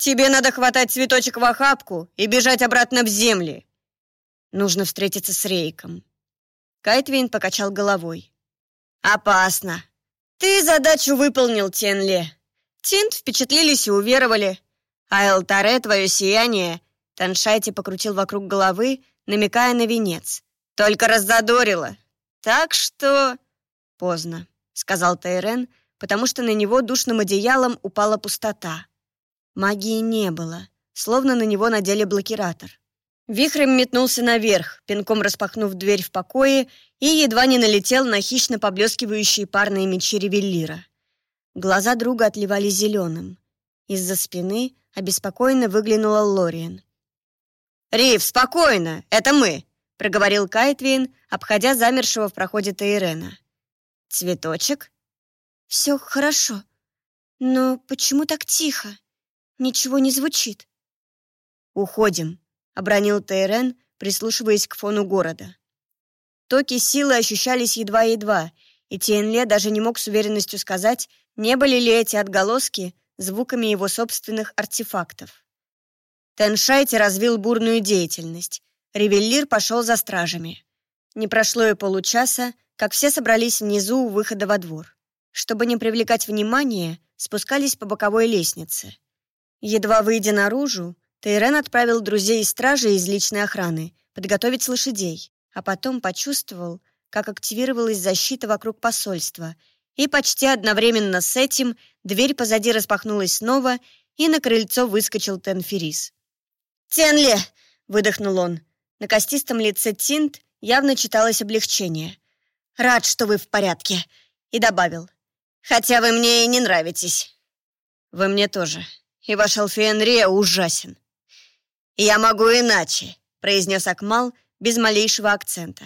Тебе надо хватать цветочек в охапку и бежать обратно в земли. Нужно встретиться с Рейком». Кайтвейн покачал головой. «Опасно. Ты задачу выполнил, Тенле. Тинт впечатлились и уверовали. А Элтаре, твое сияние, Таншайти покрутил вокруг головы, намекая на венец. Только раззадорило. Так что... Поздно, сказал Тайрен, потому что на него душным одеялом упала пустота. Магии не было, словно на него надели блокиратор. Вихрем метнулся наверх, пинком распахнув дверь в покое и едва не налетел на хищно поблескивающие парные мечи ревеллира. Глаза друга отливали зеленым. Из-за спины обеспокоенно выглянула Лориен. «Рив, спокойно! Это мы!» — проговорил Кайтвин, обходя замершего в проходе Тейрена. «Цветочек?» «Все хорошо. Но почему так тихо? Ничего не звучит». «Уходим», — обронил Тейрен, прислушиваясь к фону города. Токи силы ощущались едва-едва, и Тиенле даже не мог с уверенностью сказать, не были ли эти отголоски звуками его собственных артефактов. Теншайте развил бурную деятельность. Ревеллир пошел за стражами. Не прошло и получаса, как все собрались внизу у выхода во двор. Чтобы не привлекать внимания, спускались по боковой лестнице. Едва выйдя наружу, Тейрен отправил друзей и стражей из личной охраны подготовить лошадей, а потом почувствовал, как активировалась защита вокруг посольства, и почти одновременно с этим дверь позади распахнулась снова, и на крыльцо выскочил Тенферис. «Тенли!» — выдохнул он. На костистом лице Тинт явно читалось облегчение. «Рад, что вы в порядке!» И добавил. «Хотя вы мне и не нравитесь». «Вы мне тоже. И ваш Алфиенрия ужасен». «Я могу иначе», — произнес Акмал без малейшего акцента.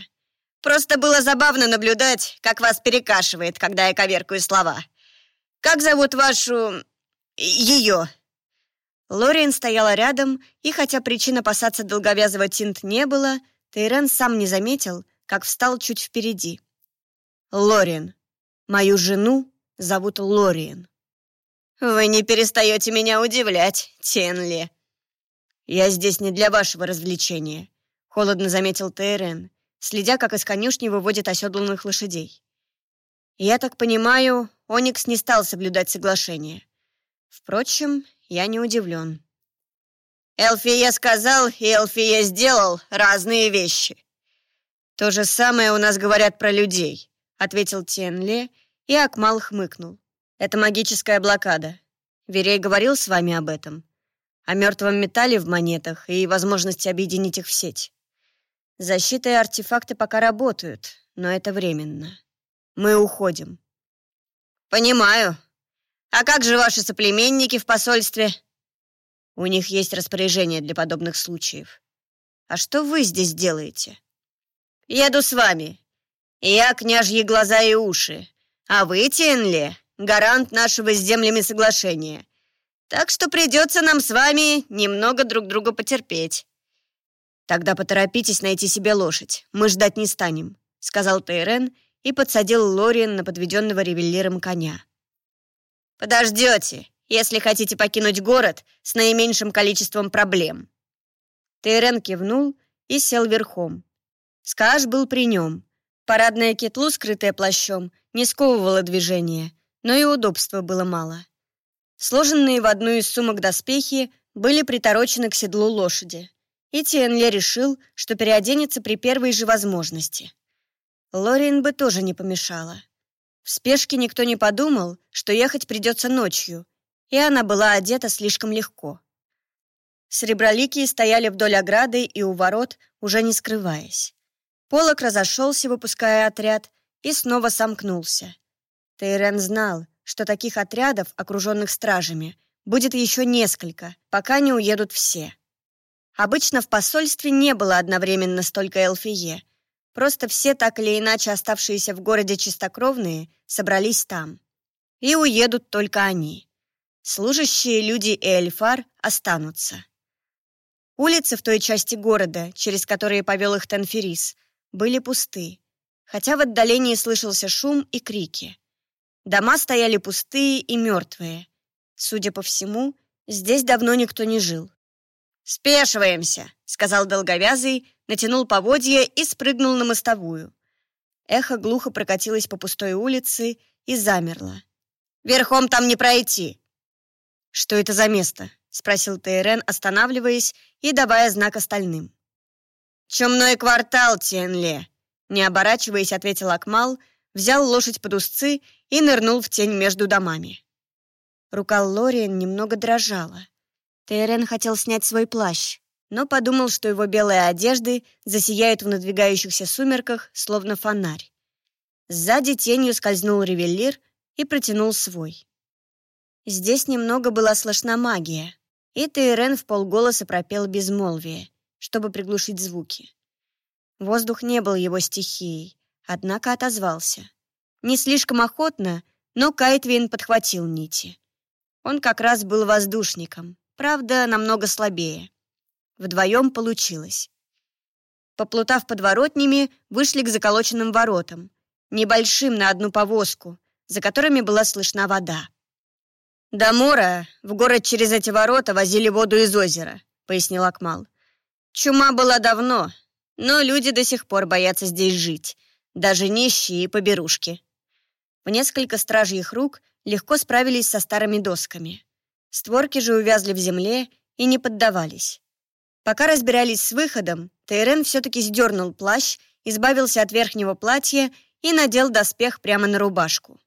Просто было забавно наблюдать, как вас перекашивает, когда я коверкаю слова. Как зовут вашу... ее?» Лориен стояла рядом, и хотя причин опасаться долговязого тинт не было, Тейрен сам не заметил, как встал чуть впереди. «Лориен. Мою жену зовут Лориен». «Вы не перестаете меня удивлять, Тенли». «Я здесь не для вашего развлечения», — холодно заметил Тейрен следя, как из конюшни выводят оседланных лошадей. Я так понимаю, Оникс не стал соблюдать соглашение. Впрочем, я не удивлен. Элфия сказал, и Элфия сделал разные вещи. То же самое у нас говорят про людей, ответил Тенле, и Акмал хмыкнул. Это магическая блокада. Верей говорил с вами об этом. О мертвом металле в монетах и возможности объединить их в сеть. Защита и артефакты пока работают, но это временно. Мы уходим. Понимаю. А как же ваши соплеменники в посольстве? У них есть распоряжение для подобных случаев. А что вы здесь делаете? Еду с вами. Я княжьи глаза и уши. А вы, Тенли, гарант нашего с землями соглашения. Так что придется нам с вами немного друг друга потерпеть. «Тогда поторопитесь найти себе лошадь. Мы ждать не станем», — сказал Тейрен и подсадил Лориен на подведенного ревеллером коня. «Подождете, если хотите покинуть город с наименьшим количеством проблем». Тейрен кивнул и сел верхом. Скаш был при нем. Парадное кетлу, скрытое плащом, не сковывало движение, но и удобства было мало. Сложенные в одну из сумок доспехи были приторочены к седлу лошади и Тиенле решил, что переоденется при первой же возможности. Лориен бы тоже не помешала. В спешке никто не подумал, что ехать придется ночью, и она была одета слишком легко. Среброликие стояли вдоль ограды и у ворот, уже не скрываясь. Полок разошелся, выпуская отряд, и снова сомкнулся. Тейрен знал, что таких отрядов, окруженных стражами, будет еще несколько, пока не уедут все. Обычно в посольстве не было одновременно столько эльфие. Просто все так или иначе оставшиеся в городе чистокровные собрались там. И уедут только они. Служащие люди эльфар останутся. Улицы в той части города, через которые повел их Танферис, были пусты, хотя в отдалении слышался шум и крики. Дома стояли пустые и мертвые. Судя по всему, здесь давно никто не жил. «Спешиваемся», — сказал долговязый, натянул поводья и спрыгнул на мостовую. Эхо глухо прокатилось по пустой улице и замерло. «Верхом там не пройти!» «Что это за место?» — спросил Тейрен, останавливаясь и давая знак остальным. «Чумной квартал, Тенле!» Не оборачиваясь, ответил Акмал, взял лошадь под узцы и нырнул в тень между домами. Рука Лориен немного дрожала. Тейрен хотел снять свой плащ, но подумал, что его белые одежды засияют в надвигающихся сумерках, словно фонарь. Сзади тенью скользнул ревеллир и протянул свой. Здесь немного была слышна магия, и Тейрен в полголоса пропел безмолвие, чтобы приглушить звуки. Воздух не был его стихией, однако отозвался. Не слишком охотно, но Кайтвин подхватил нити. Он как раз был воздушником, правда, намного слабее. Вдвоем получилось. Поплутав подворотнями, вышли к заколоченным воротам, небольшим на одну повозку, за которыми была слышна вода. «До Мора в город через эти ворота возили воду из озера», — пояснил Акмал. «Чума была давно, но люди до сих пор боятся здесь жить, даже нищие и поберушки». В несколько стражьих рук легко справились со старыми досками. Створки же увязли в земле и не поддавались. Пока разбирались с выходом, Тейрен все-таки сдернул плащ, избавился от верхнего платья и надел доспех прямо на рубашку.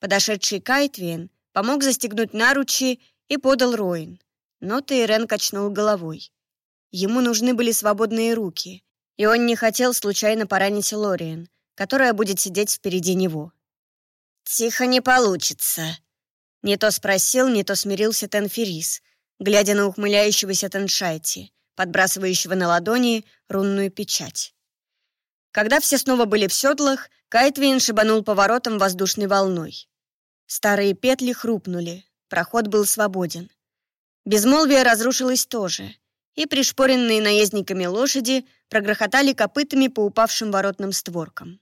Подошедший Кайтвин помог застегнуть наручи и подал Роин. Но Тейрен качнул головой. Ему нужны были свободные руки, и он не хотел случайно поранить Лориен, которая будет сидеть впереди него. «Тихо не получится», — не то спросил, не то смирился Тенферис, глядя на ухмыляющегося Теншайти, подбрасывающего на ладони рунную печать. Когда все снова были в седлах, Кайтвин шибанул поворотом воздушной волной. Старые петли хрупнули, проход был свободен. Безмолвие разрушилось тоже, и пришпоренные наездниками лошади прогрохотали копытами по упавшим воротным створкам.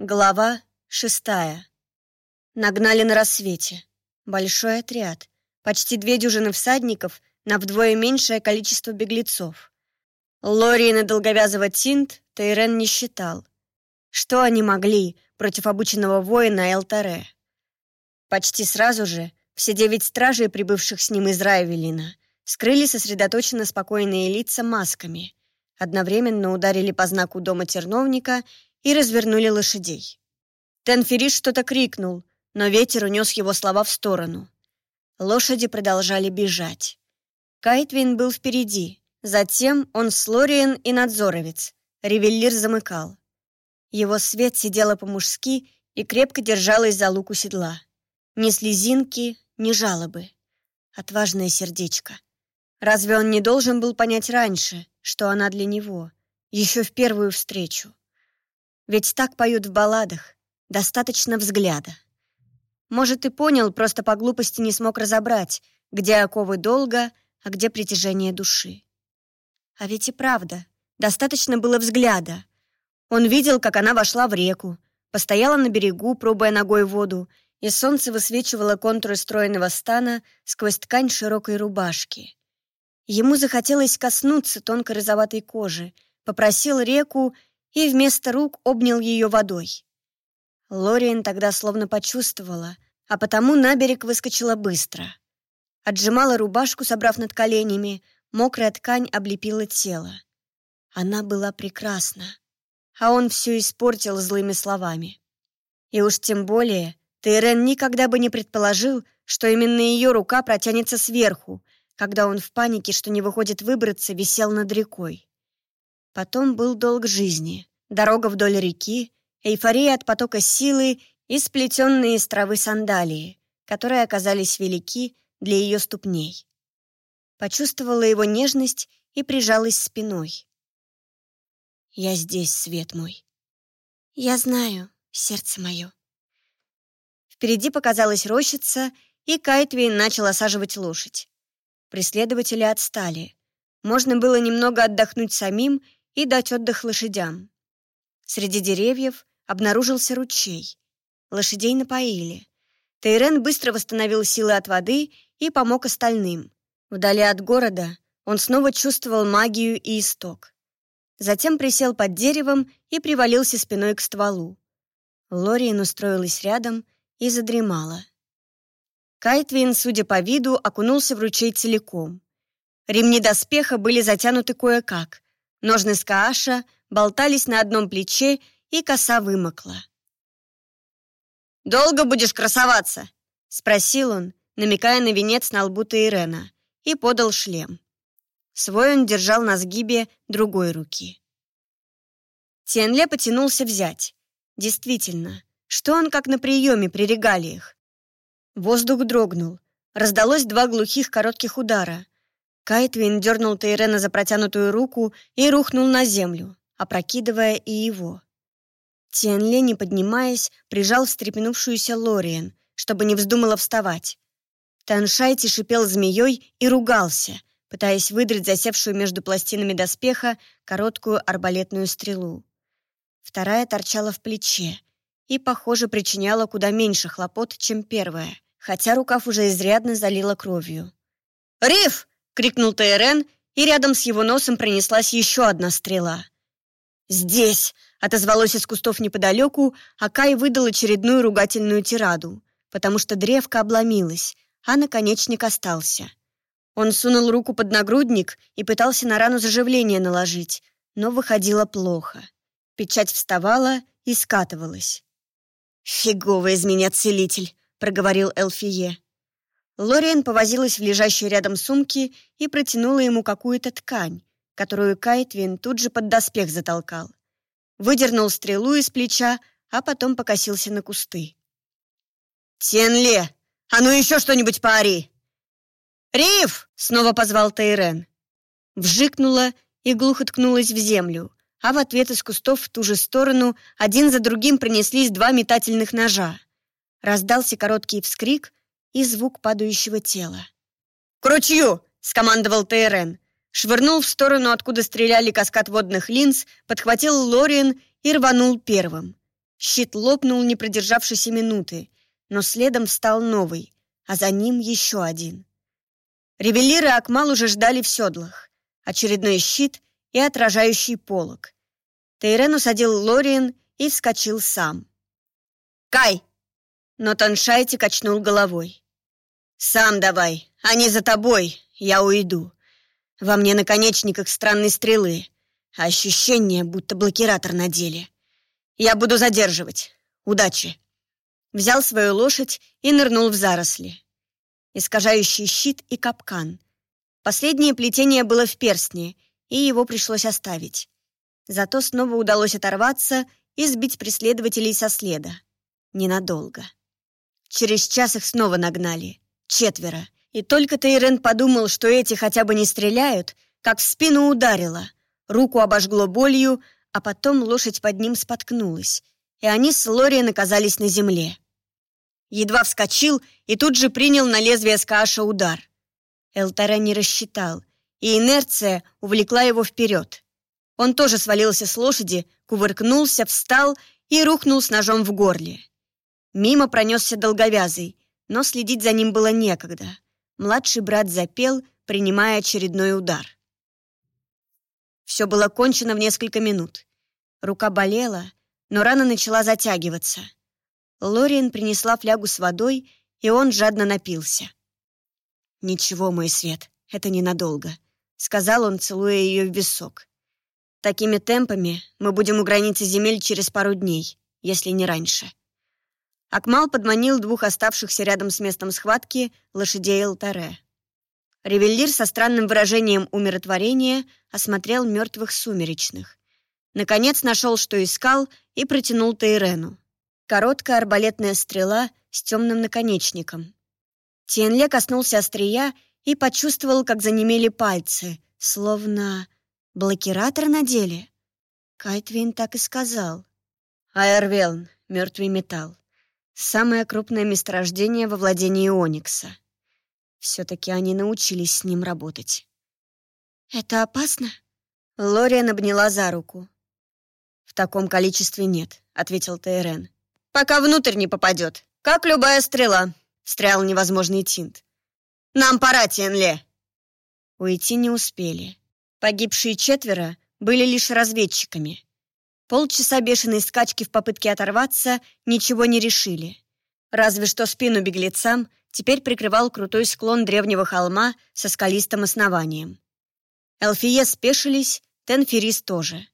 Глава шестая. Нагнали на рассвете. Большой отряд. Почти две дюжины всадников на вдвое меньшее количество беглецов. Лорина долговязого Тинт Тейрен не считал. Что они могли против обученного воина Элтаре? Почти сразу же все девять стражей, прибывших с ним из Райвелина, скрыли сосредоточенно спокойные лица масками, одновременно ударили по знаку дома терновника и развернули лошадей. Тенфериш что-то крикнул, но ветер унес его слова в сторону. Лошади продолжали бежать. Кайтвин был впереди, затем он с Лориен и надзоровец. Ревеллир замыкал. Его свет сидела по-мужски и крепко держалась за луку седла. Ни слезинки, ни жалобы. Отважное сердечко. Разве он не должен был понять раньше, что она для него, еще в первую встречу? Ведь так поют в балладах, достаточно взгляда. Может, и понял, просто по глупости не смог разобрать, где оковы долга, а где притяжение души. А ведь и правда, достаточно было взгляда. Он видел, как она вошла в реку, постояла на берегу, пробуя ногой воду, и солнце высвечивало контуры стройного стана сквозь ткань широкой рубашки. Ему захотелось коснуться тонкой розоватой кожи, попросил реку и вместо рук обнял ее водой. Лориен тогда словно почувствовала, а потому на берег выскочила быстро. Отжимала рубашку, собрав над коленями, мокрая ткань облепила тело. Она была прекрасна, а он все испортил злыми словами. И уж тем более Тейрен никогда бы не предположил, что именно ее рука протянется сверху, когда он в панике, что не выходит выбраться, висел над рекой. Потом был долг жизни, дорога вдоль реки, эйфория от потока силы и сплетенные из травы сандалии, которые оказались велики для ее ступней. Почувствовала его нежность и прижалась спиной. «Я здесь, свет мой». «Я знаю, сердце мое». Впереди показалась рощица, и Кайтвейн начал осаживать лошадь. Преследователи отстали. Можно было немного отдохнуть самим и дать отдых лошадям. Среди деревьев обнаружился ручей. Лошадей напоили. Тейрен быстро восстановил силы от воды и помог остальным. Вдали от города он снова чувствовал магию и исток. Затем присел под деревом и привалился спиной к стволу. Лориен устроилась рядом и задремала. Кайтвин, судя по виду, окунулся в ручей целиком. Ремни доспеха были затянуты кое-как. Ножны скааша болтались на одном плече, и коса вымокла. «Долго будешь красоваться?» — спросил он, намекая на венец на лбу Тейрена, и подал шлем. Свой он держал на сгибе другой руки. Тенле потянулся взять. Действительно, что он как на приеме при регалиях? Воздух дрогнул. Раздалось два глухих коротких удара. Кайтвин дернул Тейрена за протянутую руку и рухнул на землю, опрокидывая и его. Тианле, не поднимаясь, прижал встрепенувшуюся Лориен, чтобы не вздумала вставать. Таншайти шипел змеей и ругался, пытаясь выдрать засевшую между пластинами доспеха короткую арбалетную стрелу. Вторая торчала в плече и, похоже, причиняла куда меньше хлопот, чем первая — хотя рукав уже изрядно залила кровью. «Риф!» — крикнул Тейрен, и рядом с его носом пронеслась еще одна стрела. «Здесь!» — отозвалось из кустов неподалеку, а Кай выдал очередную ругательную тираду, потому что древко обломилось, а наконечник остался. Он сунул руку под нагрудник и пытался на рану заживление наложить, но выходило плохо. Печать вставала и скатывалась. «Фиговый из меня целитель!» — проговорил Элфие. Лориен повозилась в лежащей рядом сумке и протянула ему какую-то ткань, которую Кайтвин тут же под доспех затолкал. Выдернул стрелу из плеча, а потом покосился на кусты. «Тенле, а ну еще что-нибудь поори!» «Риф!» — снова позвал Тейрен. Вжикнула и глухо ткнулась в землю, а в ответ из кустов в ту же сторону один за другим пронеслись два метательных ножа. Раздался короткий вскрик и звук падающего тела. «К ручью!» — скомандовал Тейрен. Швырнул в сторону, откуда стреляли каскад водных линз, подхватил Лориен и рванул первым. Щит лопнул, не продержавшись минуты, но следом встал новый, а за ним еще один. Ревелир и Акмал уже ждали в седлах. Очередной щит и отражающий полог. Тейрен усадил Лориен и вскочил сам. «Кай, но Таншайти качнул головой. «Сам давай, они за тобой, я уйду. Во мне наконечниках странной стрелы, а ощущение, будто блокиратор надели. Я буду задерживать. Удачи!» Взял свою лошадь и нырнул в заросли. Искажающий щит и капкан. Последнее плетение было в перстне, и его пришлось оставить. Зато снова удалось оторваться и сбить преследователей со следа. Ненадолго. Через час их снова нагнали. Четверо. И только Тейрен подумал, что эти хотя бы не стреляют, как в спину ударило. Руку обожгло болью, а потом лошадь под ним споткнулась, и они с Лориен оказались на земле. Едва вскочил и тут же принял на лезвие Скааша удар. Элтара не рассчитал, и инерция увлекла его вперед. Он тоже свалился с лошади, кувыркнулся, встал и рухнул с ножом в горле. Мимо пронесся долговязый, но следить за ним было некогда. Младший брат запел, принимая очередной удар. Все было кончено в несколько минут. Рука болела, но рана начала затягиваться. Лориен принесла флягу с водой, и он жадно напился. «Ничего, мой свет, это ненадолго», — сказал он, целуя ее в висок. «Такими темпами мы будем у границы земель через пару дней, если не раньше». Акмал подманил двух оставшихся рядом с местом схватки лошадей Алтаре. Ревеллир со странным выражением умиротворения осмотрел мертвых сумеречных. Наконец нашел, что искал, и протянул Тейрену. Короткая арбалетная стрела с темным наконечником, Тенле коснулся острия и почувствовал, как занемели пальцы, словно блокиратор надели. Кайтвин так и сказал. Айрвелн, мертвый металл. Самое крупное месторождение во владении Оникса. Все-таки они научились с ним работать. «Это опасно?» Лориан обняла за руку. «В таком количестве нет», — ответил Тейрен. «Пока внутрь не попадет, как любая стрела», — встрял невозможный Тинт. «Нам пора, Тенле!» Уйти не успели. Погибшие четверо были лишь разведчиками. Полчаса бешеной скачки в попытке оторваться ничего не решили. Разве что спину беглецам теперь прикрывал крутой склон древнего холма со скалистым основанием. Элфие спешились, Тенферис тоже.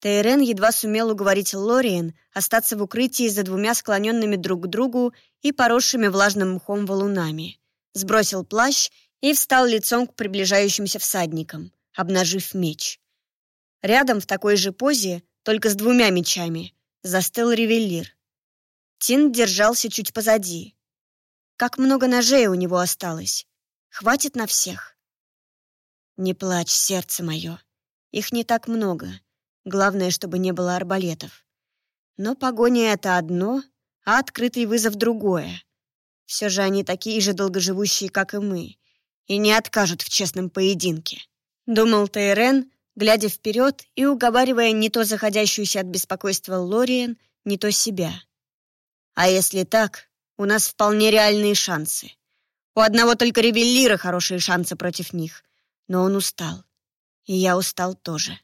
Тейрен едва сумел уговорить Лориен остаться в укрытии за двумя склоненными друг к другу и поросшими влажным мхом валунами. Сбросил плащ и встал лицом к приближающимся всадникам, обнажив меч. Рядом в такой же позе, только с двумя мечами, застыл ревелир. Тин держался чуть позади. Как много ножей у него осталось. Хватит на всех. Не плачь, сердце мое. Их не так много. Главное, чтобы не было арбалетов. Но погоня — это одно, а открытый вызов — другое. Все же они такие же долгоживущие, как и мы, и не откажут в честном поединке. Думал Тейрен, глядя вперед и уговаривая не то заходящуюся от беспокойства Лориен, не то себя. А если так, у нас вполне реальные шансы. У одного только ревеллира хорошие шансы против них но он устал. И я устал тоже.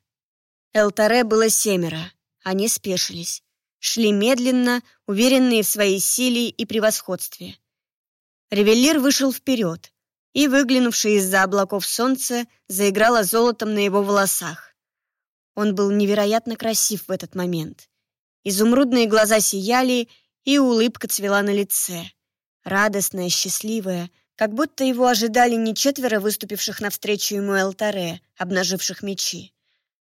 Элтаре было семеро. Они спешились. Шли медленно, уверенные в своей силе и превосходстве. Ревеллир вышел вперед, и, выглянувшее из-за облаков солнце, заиграло золотом на его волосах. Он был невероятно красив в этот момент. Изумрудные глаза сияли, и улыбка цвела на лице. Радостная, счастливая, как будто его ожидали не четверо выступивших навстречу ему Элтаре, обнаживших мечи,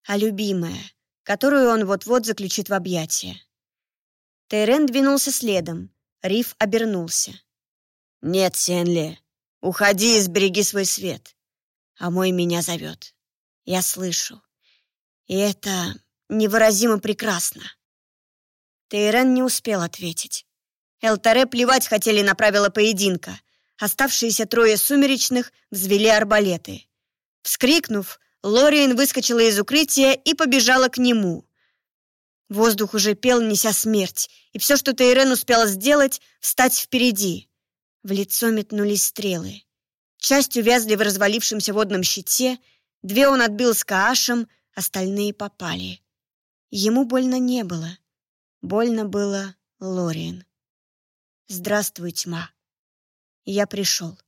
а любимая, которую он вот-вот заключит в объятия. Тейрен двинулся следом, Риф обернулся. «Нет, Сенле, уходи и сбереги свой свет. А мой меня зовет. Я слышу. И это невыразимо прекрасно». Тейрен не успел ответить. Элтаре плевать хотели на правила поединка — Оставшиеся трое сумеречных взвели арбалеты. Вскрикнув, Лориен выскочила из укрытия и побежала к нему. Воздух уже пел, неся смерть, и все, что Тейрен успела сделать, встать впереди. В лицо метнулись стрелы. Часть увязли в развалившемся водном щите, две он отбил с Каашем, остальные попали. Ему больно не было. Больно было Лориен. «Здравствуй, тьма». Я пришел.